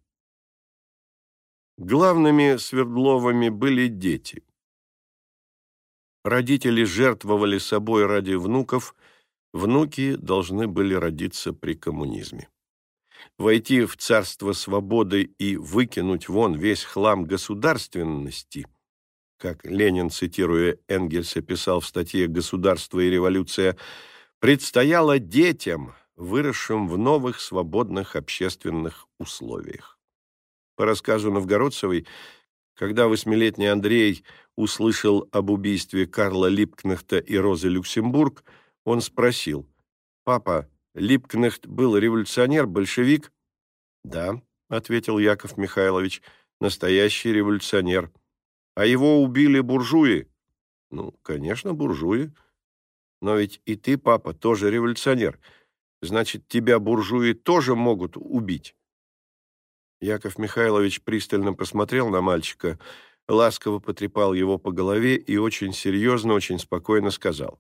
Главными Свердловыми были дети – Родители жертвовали собой ради внуков, внуки должны были родиться при коммунизме. Войти в царство свободы и выкинуть вон весь хлам государственности, как Ленин, цитируя Энгельса, писал в статье «Государство и революция», предстояло детям, выросшим в новых свободных общественных условиях. По рассказу Новгородцевой, когда восьмилетний Андрей услышал об убийстве Карла Липкнехта и Розы Люксембург, он спросил, «Папа, Липкнехт был революционер, большевик?» «Да», — ответил Яков Михайлович, «настоящий революционер. А его убили буржуи?» «Ну, конечно, буржуи. Но ведь и ты, папа, тоже революционер. Значит, тебя буржуи тоже могут убить?» Яков Михайлович пристально посмотрел на мальчика, ласково потрепал его по голове и очень серьезно, очень спокойно сказал,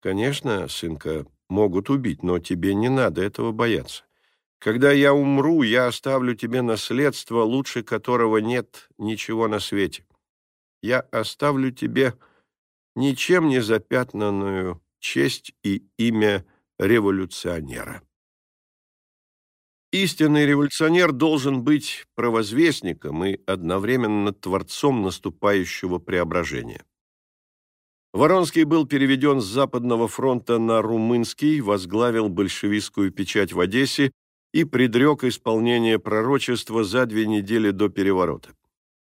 «Конечно, сынка, могут убить, но тебе не надо этого бояться. Когда я умру, я оставлю тебе наследство, лучше которого нет ничего на свете. Я оставлю тебе ничем не запятнанную честь и имя революционера». Истинный революционер должен быть провозвестником и одновременно творцом наступающего преображения. Воронский был переведен с Западного фронта на румынский, возглавил большевистскую печать в Одессе и предрек исполнение пророчества за две недели до переворота.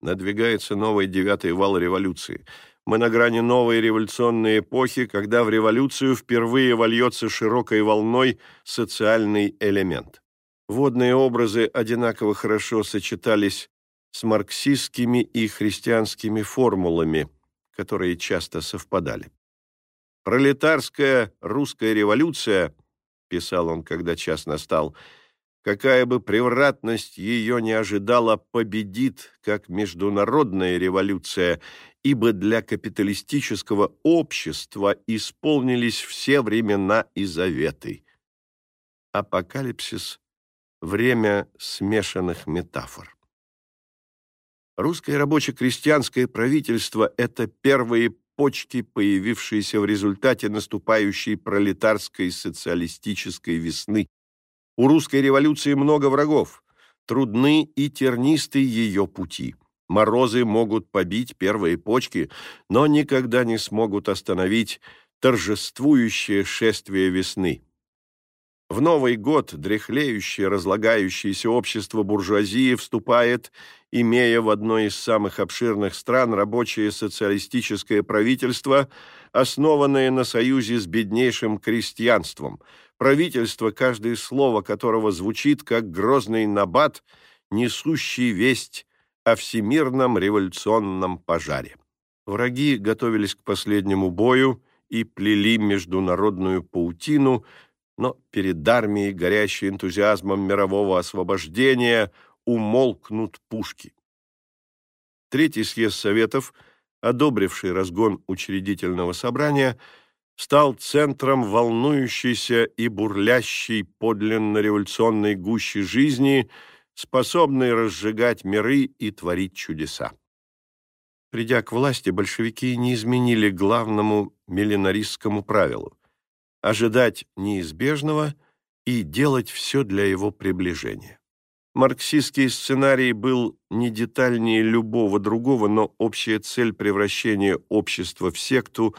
Надвигается новый девятый вал революции. Мы на грани новой революционной эпохи, когда в революцию впервые вольется широкой волной социальный элемент. Водные образы одинаково хорошо сочетались с марксистскими и христианскими формулами, которые часто совпадали. «Пролетарская русская революция», — писал он, когда час настал, «какая бы превратность ее не ожидала, победит, как международная революция, ибо для капиталистического общества исполнились все времена и заветы». Апокалипсис время смешанных метафор. Русское рабоче-крестьянское правительство – это первые почки, появившиеся в результате наступающей пролетарской социалистической весны. У русской революции много врагов, трудны и тернисты ее пути. Морозы могут побить первые почки, но никогда не смогут остановить торжествующее шествие весны. В Новый год дряхлеющее, разлагающееся общество буржуазии вступает, имея в одной из самых обширных стран рабочее социалистическое правительство, основанное на союзе с беднейшим крестьянством, правительство, каждое слово которого звучит как грозный набат, несущий весть о всемирном революционном пожаре. Враги готовились к последнему бою и плели международную паутину, но перед армией, горящей энтузиазмом мирового освобождения, умолкнут пушки. Третий съезд Советов, одобривший разгон учредительного собрания, стал центром волнующейся и бурлящей подлинно революционной гущи жизни, способной разжигать миры и творить чудеса. Придя к власти, большевики не изменили главному миллинаристскому правилу – ожидать неизбежного и делать все для его приближения. Марксистский сценарий был не детальнее любого другого, но общая цель превращения общества в секту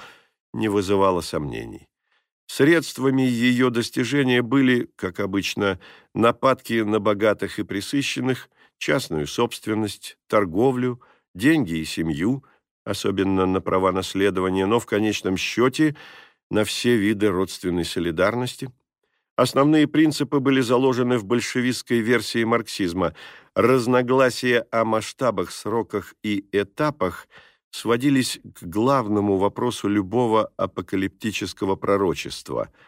не вызывала сомнений. Средствами ее достижения были, как обычно, нападки на богатых и присыщенных, частную собственность, торговлю – деньги и семью, особенно на права наследования, но в конечном счете на все виды родственной солидарности. Основные принципы были заложены в большевистской версии марксизма. Разногласия о масштабах, сроках и этапах сводились к главному вопросу любого апокалиптического пророчества –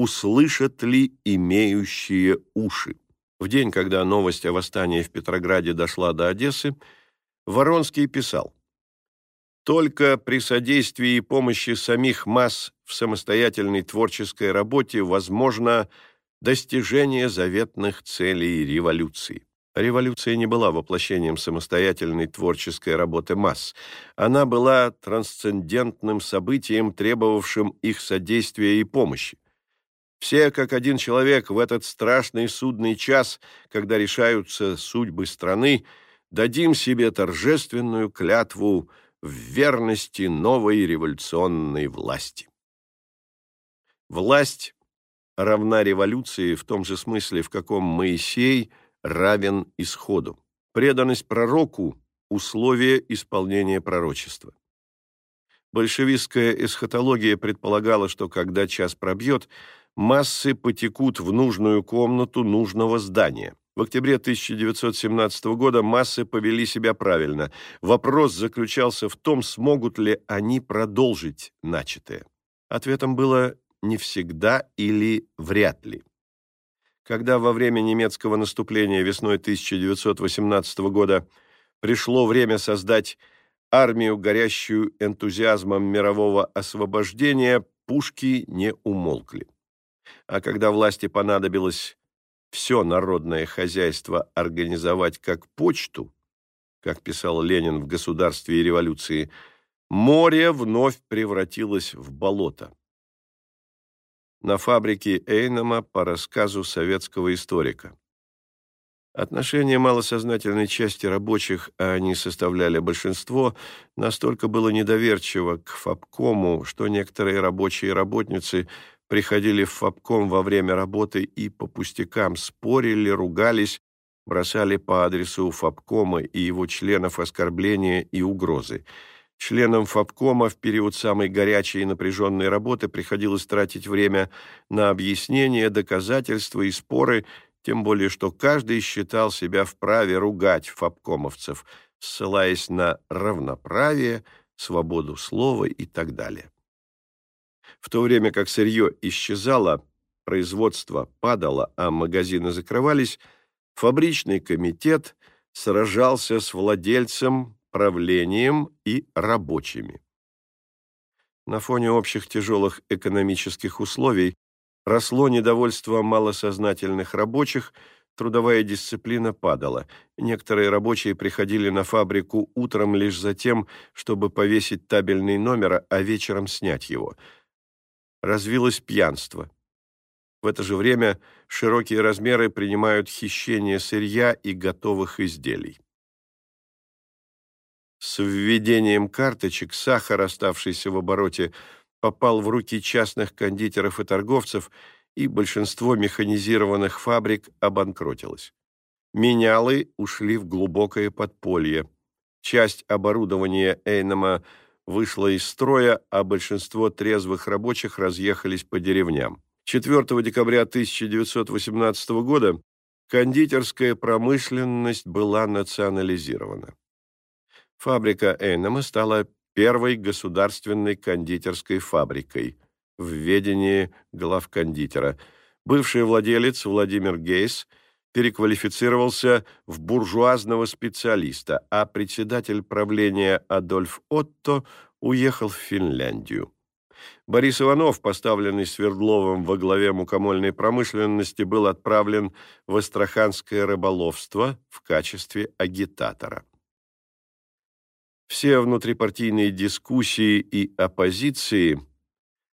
услышат ли имеющие уши? В день, когда новость о восстании в Петрограде дошла до Одессы, Воронский писал, «Только при содействии и помощи самих масс в самостоятельной творческой работе возможно достижение заветных целей революции». Революция не была воплощением самостоятельной творческой работы масс. Она была трансцендентным событием, требовавшим их содействия и помощи. Все, как один человек, в этот страшный судный час, когда решаются судьбы страны, дадим себе торжественную клятву в верности новой революционной власти. Власть равна революции в том же смысле, в каком Моисей равен исходу. Преданность пророку – условие исполнения пророчества. Большевистская эсхатология предполагала, что когда час пробьет, массы потекут в нужную комнату нужного здания. В октябре 1917 года массы повели себя правильно. Вопрос заключался в том, смогут ли они продолжить начатое. Ответом было «не всегда» или «вряд ли». Когда во время немецкого наступления весной 1918 года пришло время создать армию, горящую энтузиазмом мирового освобождения, пушки не умолкли. А когда власти понадобилось все народное хозяйство организовать как почту, как писал Ленин в «Государстве и революции», море вновь превратилось в болото. На фабрике Эйнема по рассказу советского историка. Отношение малосознательной части рабочих, а они составляли большинство, настолько было недоверчиво к Фабкому, что некоторые рабочие и работницы приходили в ФАПКОМ во время работы и по пустякам спорили, ругались, бросали по адресу ФАПКОМа и его членов оскорбления и угрозы. Членам ФАПКОМа в период самой горячей и напряженной работы приходилось тратить время на объяснения, доказательства и споры, тем более что каждый считал себя вправе ругать ФАПКОМовцев, ссылаясь на равноправие, свободу слова и так далее. В то время как сырье исчезало, производство падало, а магазины закрывались, фабричный комитет сражался с владельцем, правлением и рабочими. На фоне общих тяжелых экономических условий росло недовольство малосознательных рабочих, трудовая дисциплина падала. Некоторые рабочие приходили на фабрику утром лишь за тем, чтобы повесить табельный номер, а вечером снять его – развилось пьянство. В это же время широкие размеры принимают хищение сырья и готовых изделий. С введением карточек сахар, оставшийся в обороте, попал в руки частных кондитеров и торговцев, и большинство механизированных фабрик обанкротилось. Менялы ушли в глубокое подполье. Часть оборудования Эйнема – вышла из строя, а большинство трезвых рабочих разъехались по деревням. 4 декабря 1918 года кондитерская промышленность была национализирована. Фабрика Эйнема стала первой государственной кондитерской фабрикой в ведении главкондитера. Бывший владелец Владимир Гейс переквалифицировался в буржуазного специалиста, а председатель правления Адольф Отто уехал в Финляндию. Борис Иванов, поставленный Свердловым во главе мукомольной промышленности, был отправлен в астраханское рыболовство в качестве агитатора. Все внутрипартийные дискуссии и оппозиции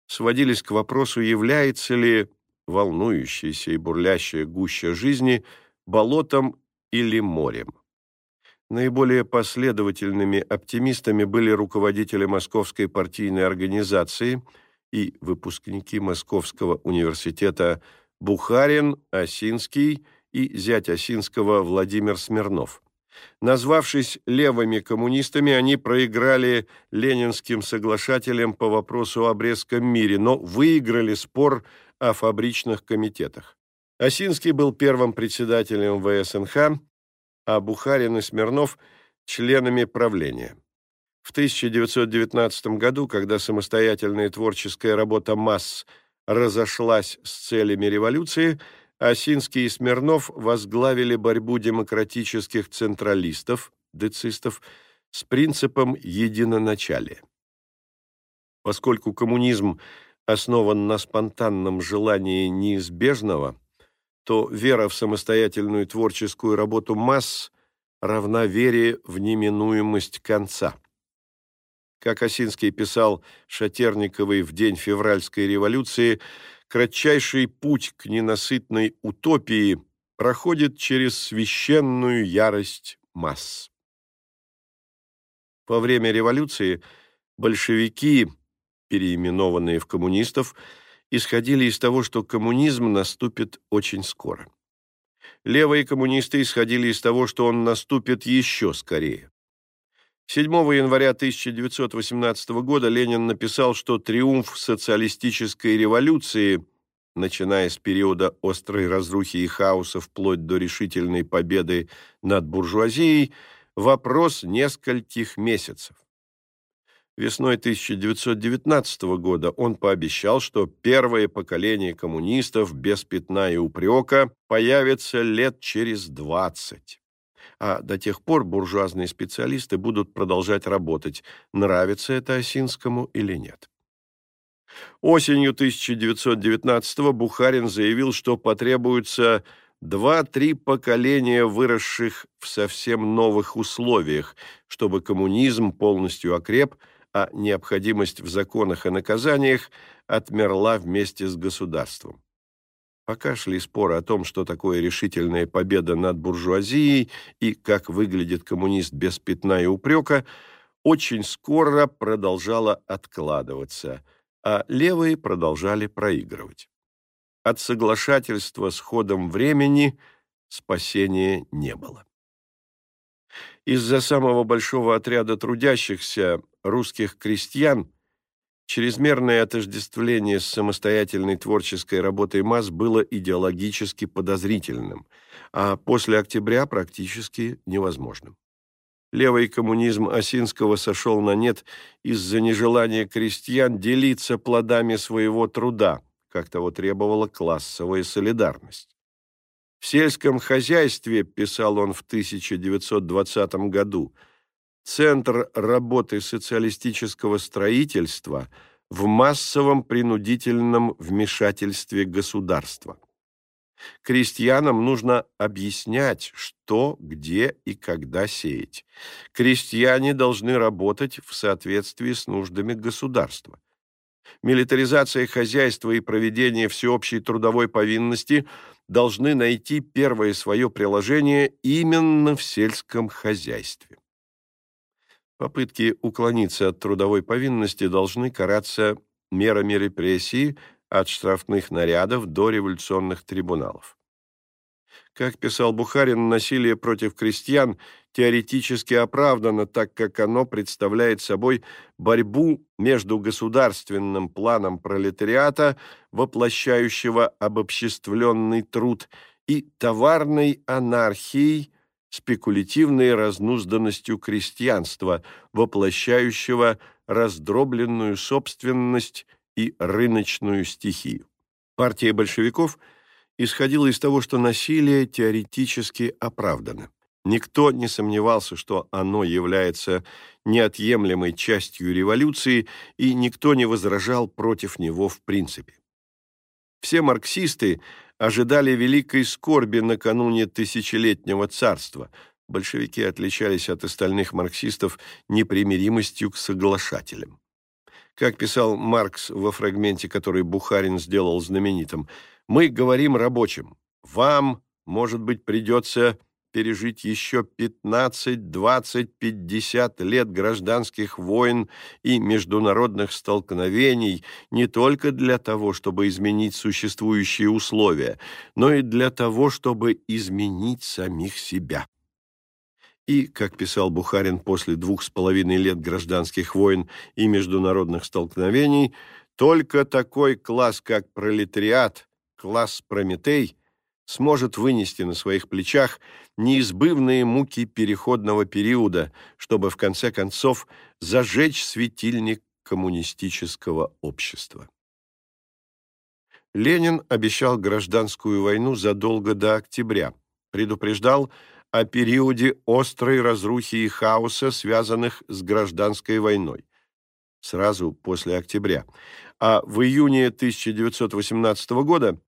сводились к вопросу, является ли волнующаяся и бурлящая гуща жизни болотом или морем. Наиболее последовательными оптимистами были руководители Московской партийной организации и выпускники Московского университета Бухарин, Осинский и зять Осинского Владимир Смирнов. Назвавшись левыми коммунистами, они проиграли ленинским соглашателям по вопросу о Брестском мире, но выиграли спор о фабричных комитетах. Осинский был первым председателем ВСНХ, а Бухарин и Смирнов – членами правления. В 1919 году, когда самостоятельная творческая работа масс разошлась с целями революции – Осинский и Смирнов возглавили борьбу демократических централистов, децистов, с принципом единоначалия. Поскольку коммунизм основан на спонтанном желании неизбежного, то вера в самостоятельную творческую работу масс равна вере в неминуемость конца. Как Осинский писал Шатерниковой в день февральской революции – кратчайший путь к ненасытной утопии проходит через священную ярость масс. Во время революции большевики, переименованные в коммунистов, исходили из того, что коммунизм наступит очень скоро. Левые коммунисты исходили из того, что он наступит еще скорее. 7 января 1918 года Ленин написал, что триумф социалистической революции, начиная с периода острой разрухи и хаоса вплоть до решительной победы над буржуазией, вопрос нескольких месяцев. Весной 1919 года он пообещал, что первое поколение коммунистов без пятна и упрека появится лет через 20 а до тех пор буржуазные специалисты будут продолжать работать, нравится это Осинскому или нет. Осенью 1919-го Бухарин заявил, что потребуется два-три поколения выросших в совсем новых условиях, чтобы коммунизм полностью окреп, а необходимость в законах и наказаниях отмерла вместе с государством. Пока шли споры о том, что такое решительная победа над буржуазией и как выглядит коммунист без пятна и упрека, очень скоро продолжало откладываться, а левые продолжали проигрывать. От соглашательства с ходом времени спасения не было. Из-за самого большого отряда трудящихся русских крестьян Чрезмерное отождествление с самостоятельной творческой работой масс было идеологически подозрительным, а после октября практически невозможным. Левый коммунизм Осинского сошел на нет из-за нежелания крестьян делиться плодами своего труда, как того требовала классовая солидарность. В сельском хозяйстве, писал он в 1920 году, центр работы социалистического строительства в массовом принудительном вмешательстве государства. Крестьянам нужно объяснять, что, где и когда сеять. Крестьяне должны работать в соответствии с нуждами государства. Милитаризация хозяйства и проведение всеобщей трудовой повинности должны найти первое свое приложение именно в сельском хозяйстве. Попытки уклониться от трудовой повинности должны караться мерами репрессии от штрафных нарядов до революционных трибуналов. Как писал Бухарин, насилие против крестьян теоретически оправдано, так как оно представляет собой борьбу между государственным планом пролетариата, воплощающего обобществленный труд, и товарной анархией, спекулятивной разнузданностью крестьянства, воплощающего раздробленную собственность и рыночную стихию. Партия большевиков исходила из того, что насилие теоретически оправдано. Никто не сомневался, что оно является неотъемлемой частью революции, и никто не возражал против него в принципе. Все марксисты ожидали великой скорби накануне тысячелетнего царства. Большевики отличались от остальных марксистов непримиримостью к соглашателям. Как писал Маркс во фрагменте, который Бухарин сделал знаменитым, «Мы говорим рабочим, вам, может быть, придется пережить еще 15, 20, 50 лет гражданских войн и международных столкновений не только для того, чтобы изменить существующие условия, но и для того, чтобы изменить самих себя. И, как писал Бухарин после двух с половиной лет гражданских войн и международных столкновений, только такой класс, как пролетариат, класс Прометей – сможет вынести на своих плечах неизбывные муки переходного периода, чтобы в конце концов зажечь светильник коммунистического общества. Ленин обещал гражданскую войну задолго до октября, предупреждал о периоде острой разрухи и хаоса, связанных с гражданской войной, сразу после октября. А в июне 1918 года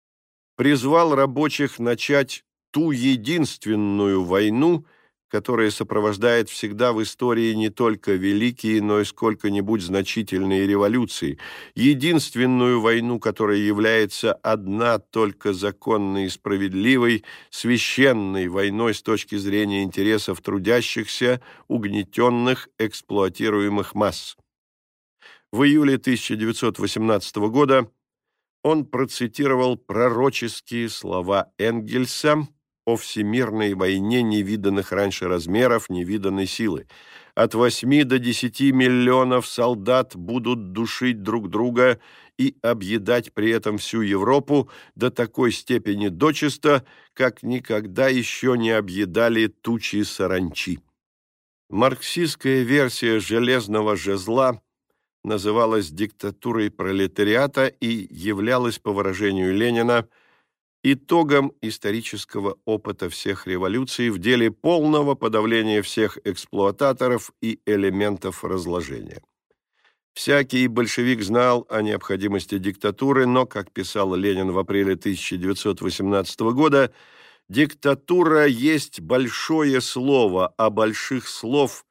призвал рабочих начать ту единственную войну, которая сопровождает всегда в истории не только великие, но и сколько-нибудь значительные революции, единственную войну, которая является одна только законной и справедливой, священной войной с точки зрения интересов трудящихся, угнетенных, эксплуатируемых масс. В июле 1918 года он процитировал пророческие слова Энгельса о всемирной войне невиданных раньше размеров, невиданной силы. От 8 до 10 миллионов солдат будут душить друг друга и объедать при этом всю Европу до такой степени дочисто, как никогда еще не объедали тучи саранчи. Марксистская версия «железного жезла» называлась диктатурой пролетариата и являлась, по выражению Ленина, итогом исторического опыта всех революций в деле полного подавления всех эксплуататоров и элементов разложения. Всякий большевик знал о необходимости диктатуры, но, как писал Ленин в апреле 1918 года, диктатура есть большое слово, а больших слов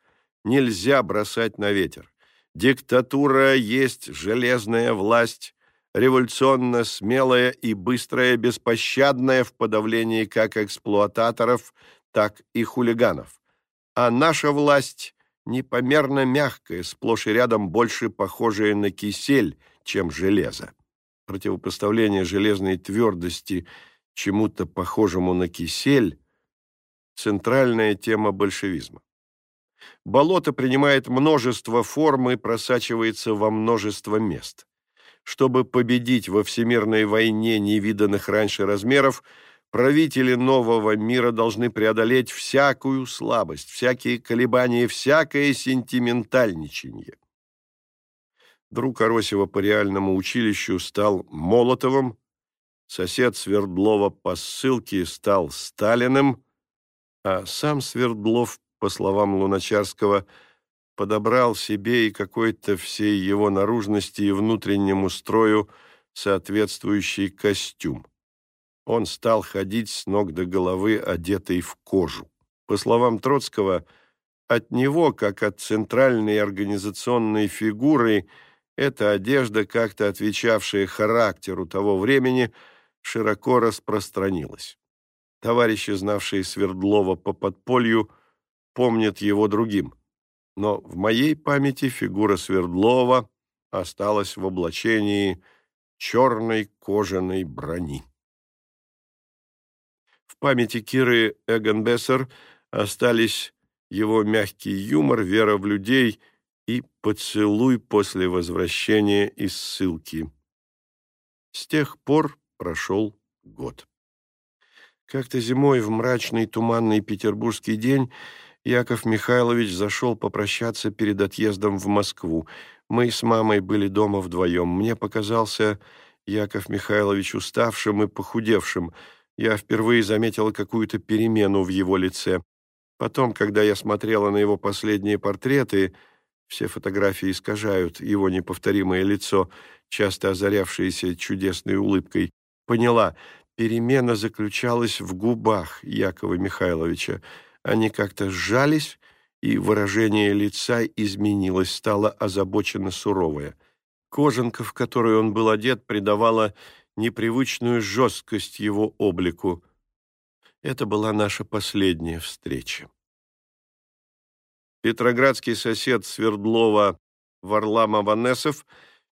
нельзя бросать на ветер. Диктатура есть железная власть, революционно смелая и быстрая, беспощадная в подавлении как эксплуататоров, так и хулиганов. А наша власть непомерно мягкая, сплошь и рядом больше похожая на кисель, чем железо. Противопоставление железной твердости чему-то похожему на кисель – центральная тема большевизма. Болото принимает множество форм и просачивается во множество мест. Чтобы победить во всемирной войне невиданных раньше размеров, правители нового мира должны преодолеть всякую слабость, всякие колебания, всякое сентиментальничание. Друг Аросева по реальному училищу стал Молотовым, сосед Свердлова по ссылке стал Сталиным, а сам Свердлов по словам Луначарского, подобрал себе и какой-то всей его наружности и внутреннему строю соответствующий костюм. Он стал ходить с ног до головы, одетый в кожу. По словам Троцкого, от него, как от центральной организационной фигуры, эта одежда, как-то отвечавшая характеру того времени, широко распространилась. Товарищи, знавшие Свердлова по подполью, помнят его другим. Но в моей памяти фигура Свердлова осталась в облачении черной кожаной брони. В памяти Киры Эгенбессер остались его мягкий юмор, вера в людей и поцелуй после возвращения из ссылки. С тех пор прошел год. Как-то зимой в мрачный туманный петербургский день Яков Михайлович зашел попрощаться перед отъездом в Москву. Мы с мамой были дома вдвоем. Мне показался Яков Михайлович уставшим и похудевшим. Я впервые заметила какую-то перемену в его лице. Потом, когда я смотрела на его последние портреты, все фотографии искажают его неповторимое лицо, часто озарявшееся чудесной улыбкой, поняла, Перемена заключалась в губах Якова Михайловича. Они как-то сжались, и выражение лица изменилось, стало озабоченно суровое. Кожанка, в которую он был одет, придавала непривычную жесткость его облику. Это была наша последняя встреча. Петроградский сосед Свердлова Варлам Аванесов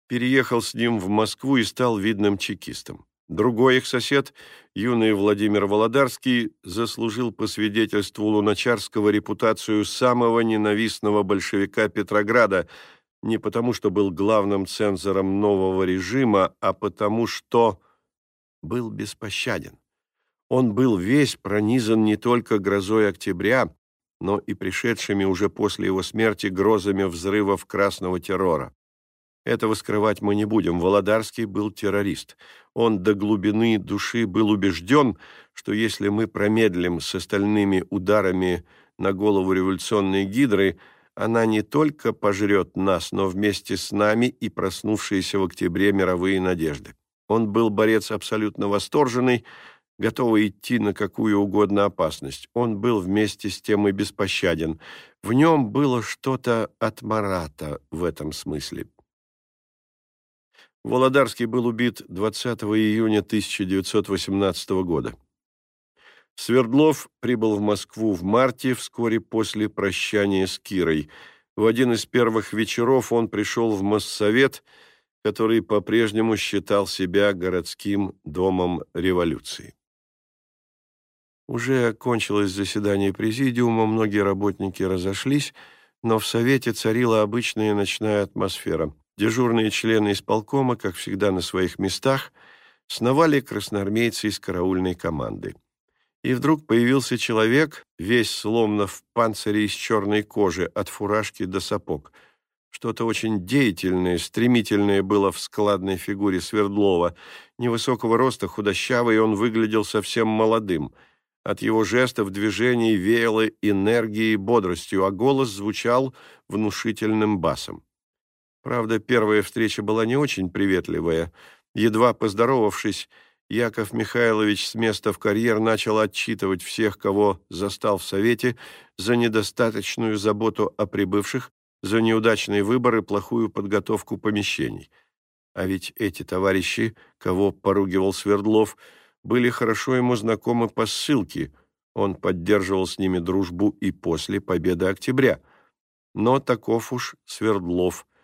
переехал с ним в Москву и стал видным чекистом. Другой их сосед, юный Владимир Володарский, заслужил по свидетельству Луначарского репутацию самого ненавистного большевика Петрограда не потому, что был главным цензором нового режима, а потому, что был беспощаден. Он был весь пронизан не только грозой октября, но и пришедшими уже после его смерти грозами взрывов красного террора. Этого скрывать мы не будем. Володарский был террорист. Он до глубины души был убежден, что если мы промедлим с остальными ударами на голову революционной гидры, она не только пожрет нас, но вместе с нами и проснувшиеся в октябре мировые надежды. Он был борец абсолютно восторженный, готовый идти на какую угодно опасность. Он был вместе с тем и беспощаден. В нем было что-то от Марата в этом смысле. Володарский был убит 20 июня 1918 года. Свердлов прибыл в Москву в марте, вскоре после прощания с Кирой. В один из первых вечеров он пришел в Моссовет, который по-прежнему считал себя городским домом революции. Уже окончилось заседание президиума, многие работники разошлись, но в Совете царила обычная ночная атмосфера. Дежурные члены исполкома, как всегда на своих местах, сновали красноармейцы из караульной команды. И вдруг появился человек, весь словно в панцире из черной кожи, от фуражки до сапог. Что-то очень деятельное, стремительное было в складной фигуре Свердлова. Невысокого роста, худощавый, он выглядел совсем молодым. От его жестов, движений веяло энергией и бодростью, а голос звучал внушительным басом. Правда, первая встреча была не очень приветливая. Едва поздоровавшись, Яков Михайлович с места в карьер начал отчитывать всех, кого застал в Совете, за недостаточную заботу о прибывших, за неудачные выборы, плохую подготовку помещений. А ведь эти товарищи, кого поругивал Свердлов, были хорошо ему знакомы по ссылке. Он поддерживал с ними дружбу и после победы октября. Но таков уж Свердлов –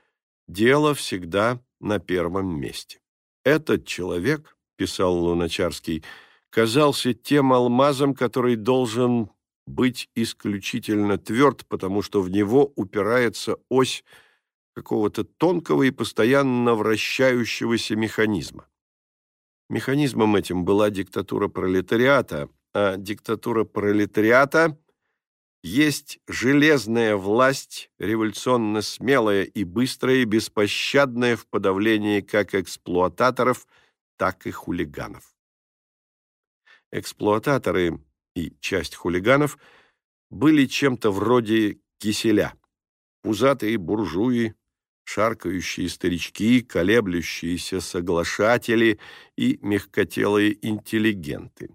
дело всегда на первом месте. Этот человек, писал Луначарский, казался тем алмазом, который должен быть исключительно тверд, потому что в него упирается ось какого-то тонкого и постоянно вращающегося механизма. Механизмом этим была диктатура пролетариата, а диктатура пролетариата есть железная власть, революционно смелая и быстрая, беспощадная в подавлении как эксплуататоров, так и хулиганов. Эксплуататоры и часть хулиганов были чем-то вроде киселя. Пузатые буржуи, шаркающие старички, колеблющиеся соглашатели и мягкотелые интеллигенты.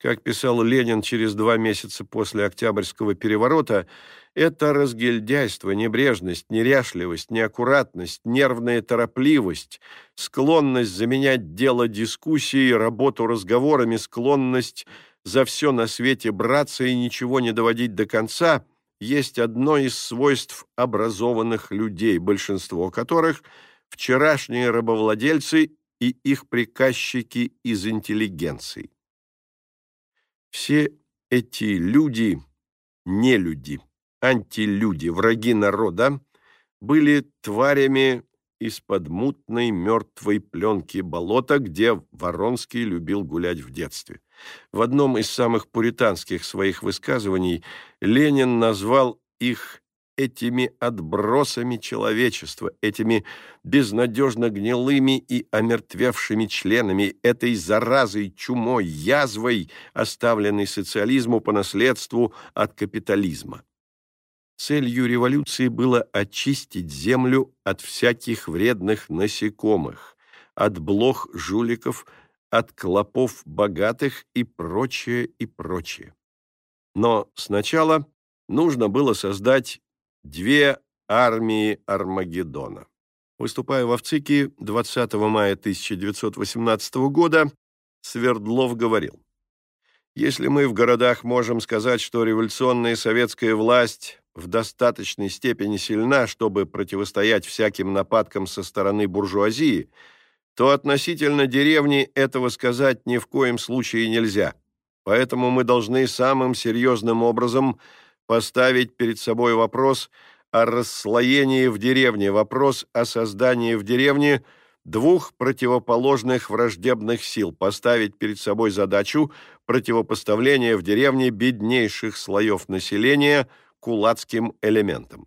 Как писал Ленин через два месяца после Октябрьского переворота, это разгильдяйство, небрежность, неряшливость, неаккуратность, нервная торопливость, склонность заменять дело дискуссией, работу разговорами, склонность за все на свете браться и ничего не доводить до конца – есть одно из свойств образованных людей, большинство которых – вчерашние рабовладельцы и их приказчики из интеллигенции. Все эти люди, не люди, антилюди, враги народа, были тварями из-под мутной мертвой пленки болота, где Воронский любил гулять в детстве. В одном из самых пуританских своих высказываний Ленин назвал их этими отбросами человечества, этими безнадежно гнилыми и омертвевшими членами, этой заразой, чумой, язвой, оставленной социализму по наследству от капитализма. Целью революции было очистить землю от всяких вредных насекомых, от блох жуликов, от клопов богатых и прочее, и прочее. Но сначала нужно было создать две армии Армагеддона. Выступая в Овцике 20 мая 1918 года, Свердлов говорил, «Если мы в городах можем сказать, что революционная советская власть в достаточной степени сильна, чтобы противостоять всяким нападкам со стороны буржуазии, то относительно деревни этого сказать ни в коем случае нельзя. Поэтому мы должны самым серьезным образом поставить перед собой вопрос о расслоении в деревне, вопрос о создании в деревне двух противоположных враждебных сил, поставить перед собой задачу противопоставления в деревне беднейших слоев населения кулацким элементам.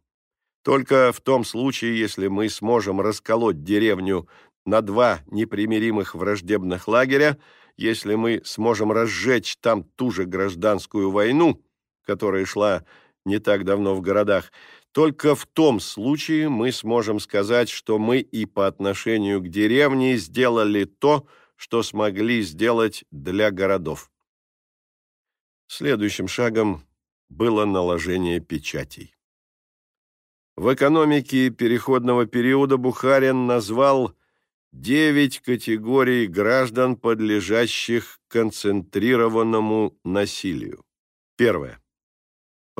Только в том случае, если мы сможем расколоть деревню на два непримиримых враждебных лагеря, если мы сможем разжечь там ту же гражданскую войну, которая шла не так давно в городах, только в том случае мы сможем сказать, что мы и по отношению к деревне сделали то, что смогли сделать для городов. Следующим шагом было наложение печатей. В экономике переходного периода Бухарин назвал девять категорий граждан, подлежащих концентрированному насилию. Первое.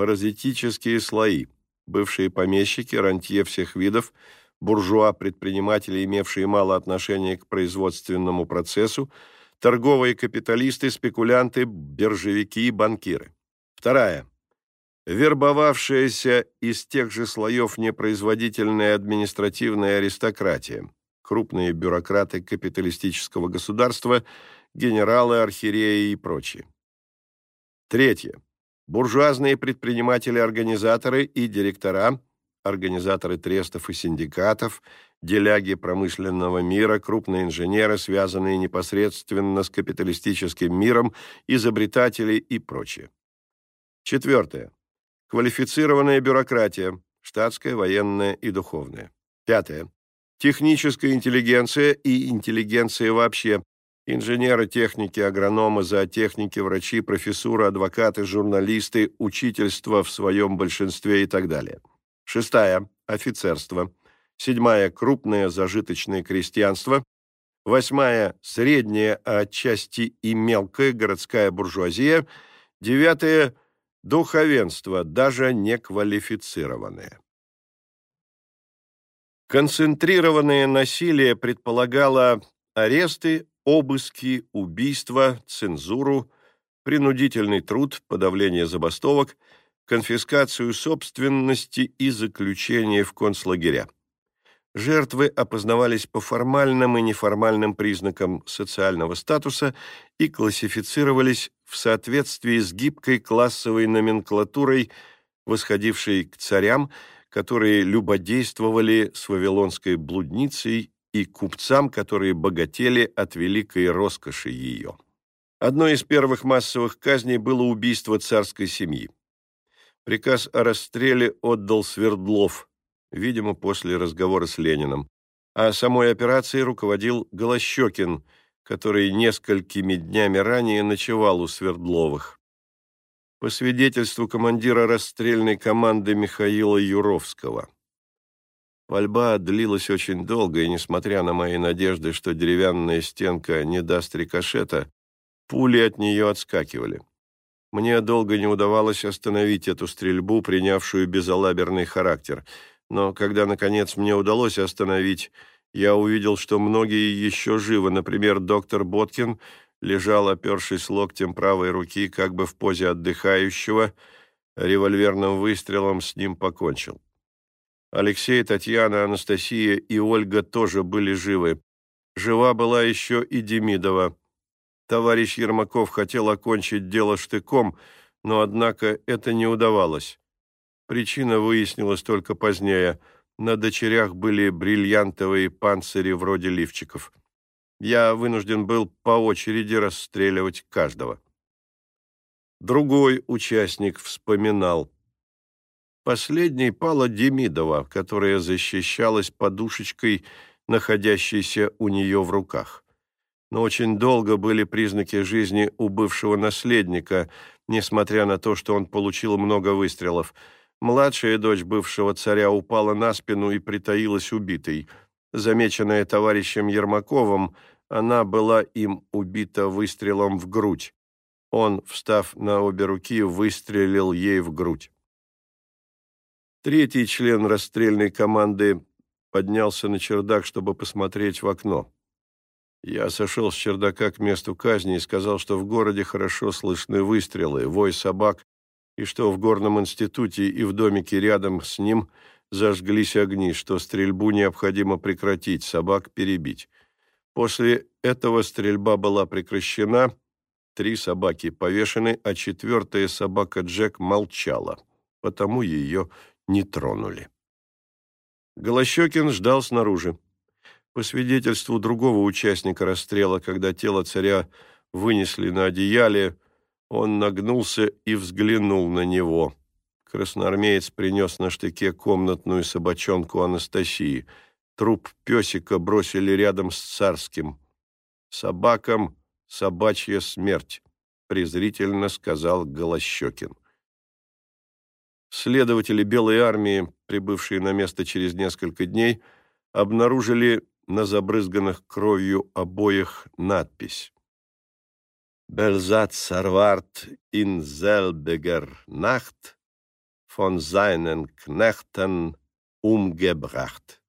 Паразитические слои, бывшие помещики, рантье всех видов, буржуа-предприниматели, имевшие мало отношения к производственному процессу, торговые капиталисты, спекулянты, биржевики и банкиры. Вторая. Вербовавшаяся из тех же слоев непроизводительная административная аристократия, крупные бюрократы капиталистического государства, генералы, архиереи и прочие. Третье буржуазные предприниматели-организаторы и директора, организаторы трестов и синдикатов, деляги промышленного мира, крупные инженеры, связанные непосредственно с капиталистическим миром, изобретатели и прочее. Четвертое. Квалифицированная бюрократия, штатская, военная и духовная. Пятое. Техническая интеллигенция и интеллигенция вообще, Инженеры, техники, агрономы, зоотехники, врачи, профессура, адвокаты, журналисты, учительство в своем большинстве и так далее. Шестая – офицерство. Седьмая – крупное зажиточное крестьянство. Восьмая – средняя, а отчасти и мелкая городская буржуазия. Девятое – духовенство, даже неквалифицированное. Концентрированное насилие предполагало аресты, обыски, убийства, цензуру, принудительный труд, подавление забастовок, конфискацию собственности и заключение в концлагеря. Жертвы опознавались по формальным и неформальным признакам социального статуса и классифицировались в соответствии с гибкой классовой номенклатурой, восходившей к царям, которые любодействовали с вавилонской блудницей и купцам, которые богатели от великой роскоши ее. Одной из первых массовых казней было убийство царской семьи. Приказ о расстреле отдал Свердлов, видимо, после разговора с Лениным, а самой операцией руководил Голощекин, который несколькими днями ранее ночевал у Свердловых. По свидетельству командира расстрельной команды Михаила Юровского – Пальба длилась очень долго, и, несмотря на мои надежды, что деревянная стенка не даст рикошета, пули от нее отскакивали. Мне долго не удавалось остановить эту стрельбу, принявшую безалаберный характер, но когда, наконец, мне удалось остановить, я увидел, что многие еще живы. Например, доктор Боткин лежал, опершись локтем правой руки, как бы в позе отдыхающего, револьверным выстрелом с ним покончил. Алексей, Татьяна, Анастасия и Ольга тоже были живы. Жива была еще и Демидова. Товарищ Ермаков хотел окончить дело штыком, но, однако, это не удавалось. Причина выяснилась только позднее. На дочерях были бриллиантовые панцири вроде лифчиков. Я вынужден был по очереди расстреливать каждого. Другой участник вспоминал. Последней пала Демидова, которая защищалась подушечкой, находящейся у нее в руках. Но очень долго были признаки жизни у бывшего наследника, несмотря на то, что он получил много выстрелов. Младшая дочь бывшего царя упала на спину и притаилась убитой. Замеченная товарищем Ермаковым, она была им убита выстрелом в грудь. Он, встав на обе руки, выстрелил ей в грудь. Третий член расстрельной команды поднялся на чердак, чтобы посмотреть в окно. Я сошел с чердака к месту казни и сказал, что в городе хорошо слышны выстрелы, вой собак, и что в горном институте и в домике рядом с ним зажглись огни, что стрельбу необходимо прекратить, собак перебить. После этого стрельба была прекращена, Три собаки повешены, а четвертая собака Джек молчала, потому ее не тронули. Голощекин ждал снаружи. По свидетельству другого участника расстрела, когда тело царя вынесли на одеяле, он нагнулся и взглянул на него. Красноармеец принес на штыке комнатную собачонку Анастасии. Труп песика бросили рядом с царским. Собакам собачья смерть», — презрительно сказал Голощекин. Следователи Белой армии, прибывшие на место через несколько дней, обнаружили на забрызганных кровью обоих надпись «Бельзат Сарвард ин Зельбегер Нахт von seinen Knechten umgebracht».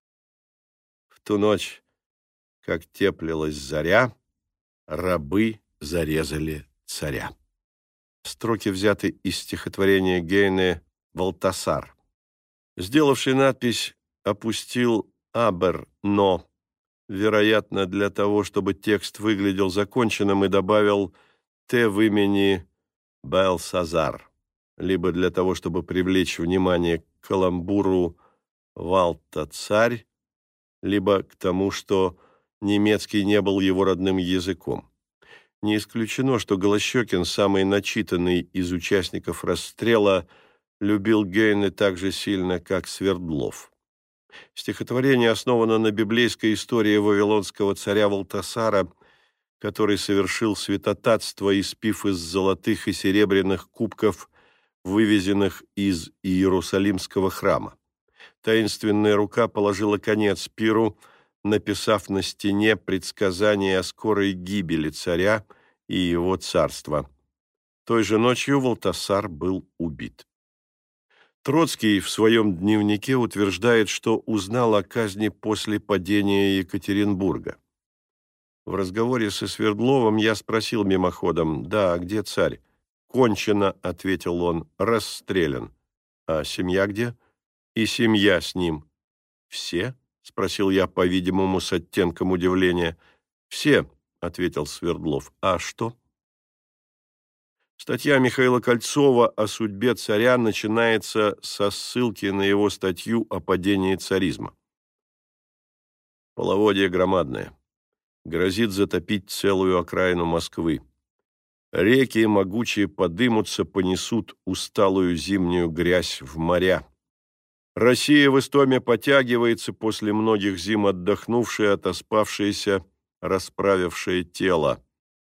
В ту ночь, как теплилась заря, рабы зарезали царя. Строки взяты из стихотворения Гейне «Валтасар». Сделавший надпись опустил «абер», «но», вероятно, для того, чтобы текст выглядел законченным, и добавил «т» в имени Белсазар, либо для того, чтобы привлечь внимание к каламбуру «Валта-царь», либо к тому, что немецкий не был его родным языком. Не исключено, что Голощекин, самый начитанный из участников расстрела, любил Гейне так же сильно, как Свердлов. Стихотворение основано на библейской истории вавилонского царя Валтасара, который совершил святотатство, испив из золотых и серебряных кубков, вывезенных из Иерусалимского храма. Таинственная рука положила конец пиру – написав на стене предсказание о скорой гибели царя и его царства. Той же ночью Валтасар был убит. Троцкий в своем дневнике утверждает, что узнал о казни после падения Екатеринбурга. В разговоре со Свердловым я спросил мимоходом, «Да, а где царь?» «Кончено», — ответил он, — «расстрелян». «А семья где?» «И семья с ним». «Все?» — спросил я, по-видимому, с оттенком удивления. «Все», — ответил Свердлов. «А что?» Статья Михаила Кольцова о судьбе царя начинается со ссылки на его статью о падении царизма. Половодье громадное. Грозит затопить целую окраину Москвы. Реки могучие подымутся, понесут усталую зимнюю грязь в моря. Россия в истоме потягивается после многих зим отдохнувшая, отоспавшаяся, расправившая тело.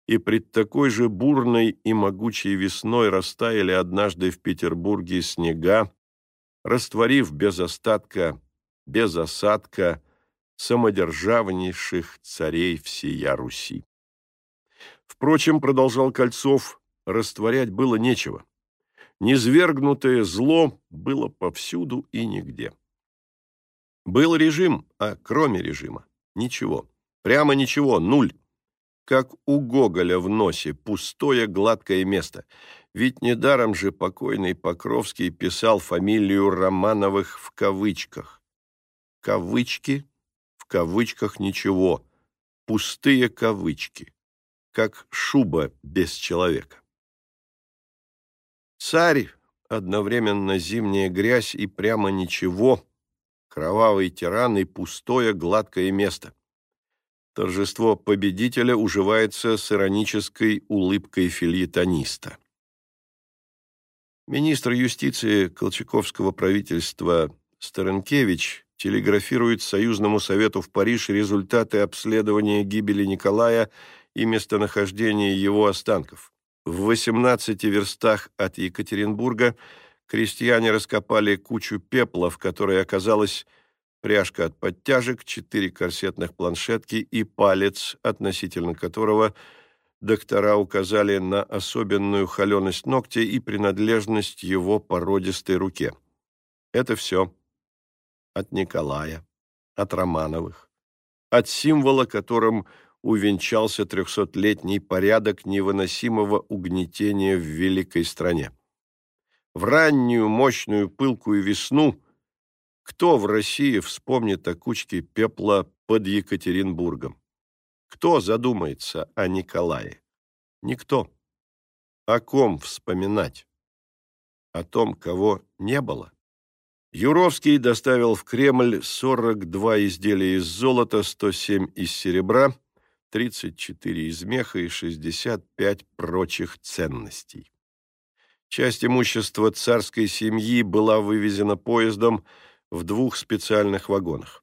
И пред такой же бурной и могучей весной растаяли однажды в Петербурге снега, растворив без остатка, без осадка самодержавнейших царей всея Руси. Впрочем, продолжал Кольцов, растворять было нечего. Низвергнутое зло было повсюду и нигде. Был режим, а кроме режима ничего. Прямо ничего, нуль. Как у Гоголя в носе, пустое гладкое место. Ведь недаром же покойный Покровский писал фамилию Романовых в кавычках. Кавычки, в кавычках ничего, пустые кавычки, как шуба без человека. Царь, одновременно зимняя грязь и прямо ничего, кровавый тиран и пустое гладкое место. Торжество победителя уживается с иронической улыбкой фильетониста. Министр юстиции Колчаковского правительства Старенкевич телеграфирует Союзному совету в Париж результаты обследования гибели Николая и местонахождения его останков. В 18 верстах от Екатеринбурга крестьяне раскопали кучу пепла, в которой оказалась пряжка от подтяжек, четыре корсетных планшетки и палец, относительно которого доктора указали на особенную холеность ногтя и принадлежность его породистой руке. Это все от Николая, от Романовых, от символа, которым увенчался трехсотлетний порядок невыносимого угнетения в великой стране. В раннюю, мощную, пылкую весну кто в России вспомнит о кучке пепла под Екатеринбургом? Кто задумается о Николае? Никто. О ком вспоминать? О том, кого не было? Юровский доставил в Кремль 42 изделия из золота, 107 из серебра, 34 из меха и 65 прочих ценностей. Часть имущества царской семьи была вывезена поездом в двух специальных вагонах.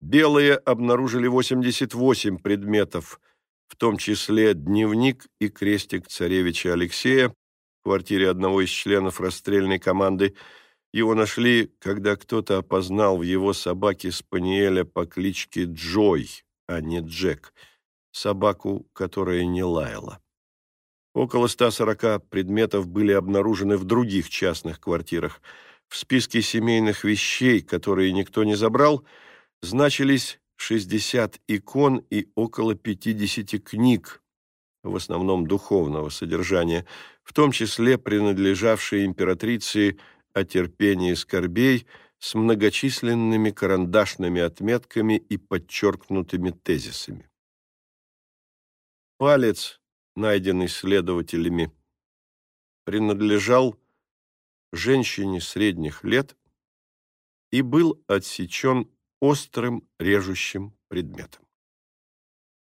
Белые обнаружили 88 предметов, в том числе дневник и крестик царевича Алексея в квартире одного из членов расстрельной команды. Его нашли, когда кто-то опознал в его собаке спаниеля по кличке Джой, а не Джек, собаку, которая не лаяла. Около 140 предметов были обнаружены в других частных квартирах. В списке семейных вещей, которые никто не забрал, значились 60 икон и около 50 книг, в основном духовного содержания, в том числе принадлежавшие императрице о терпении скорбей с многочисленными карандашными отметками и подчеркнутыми тезисами. Палец, найденный следователями, принадлежал женщине средних лет и был отсечен острым режущим предметом.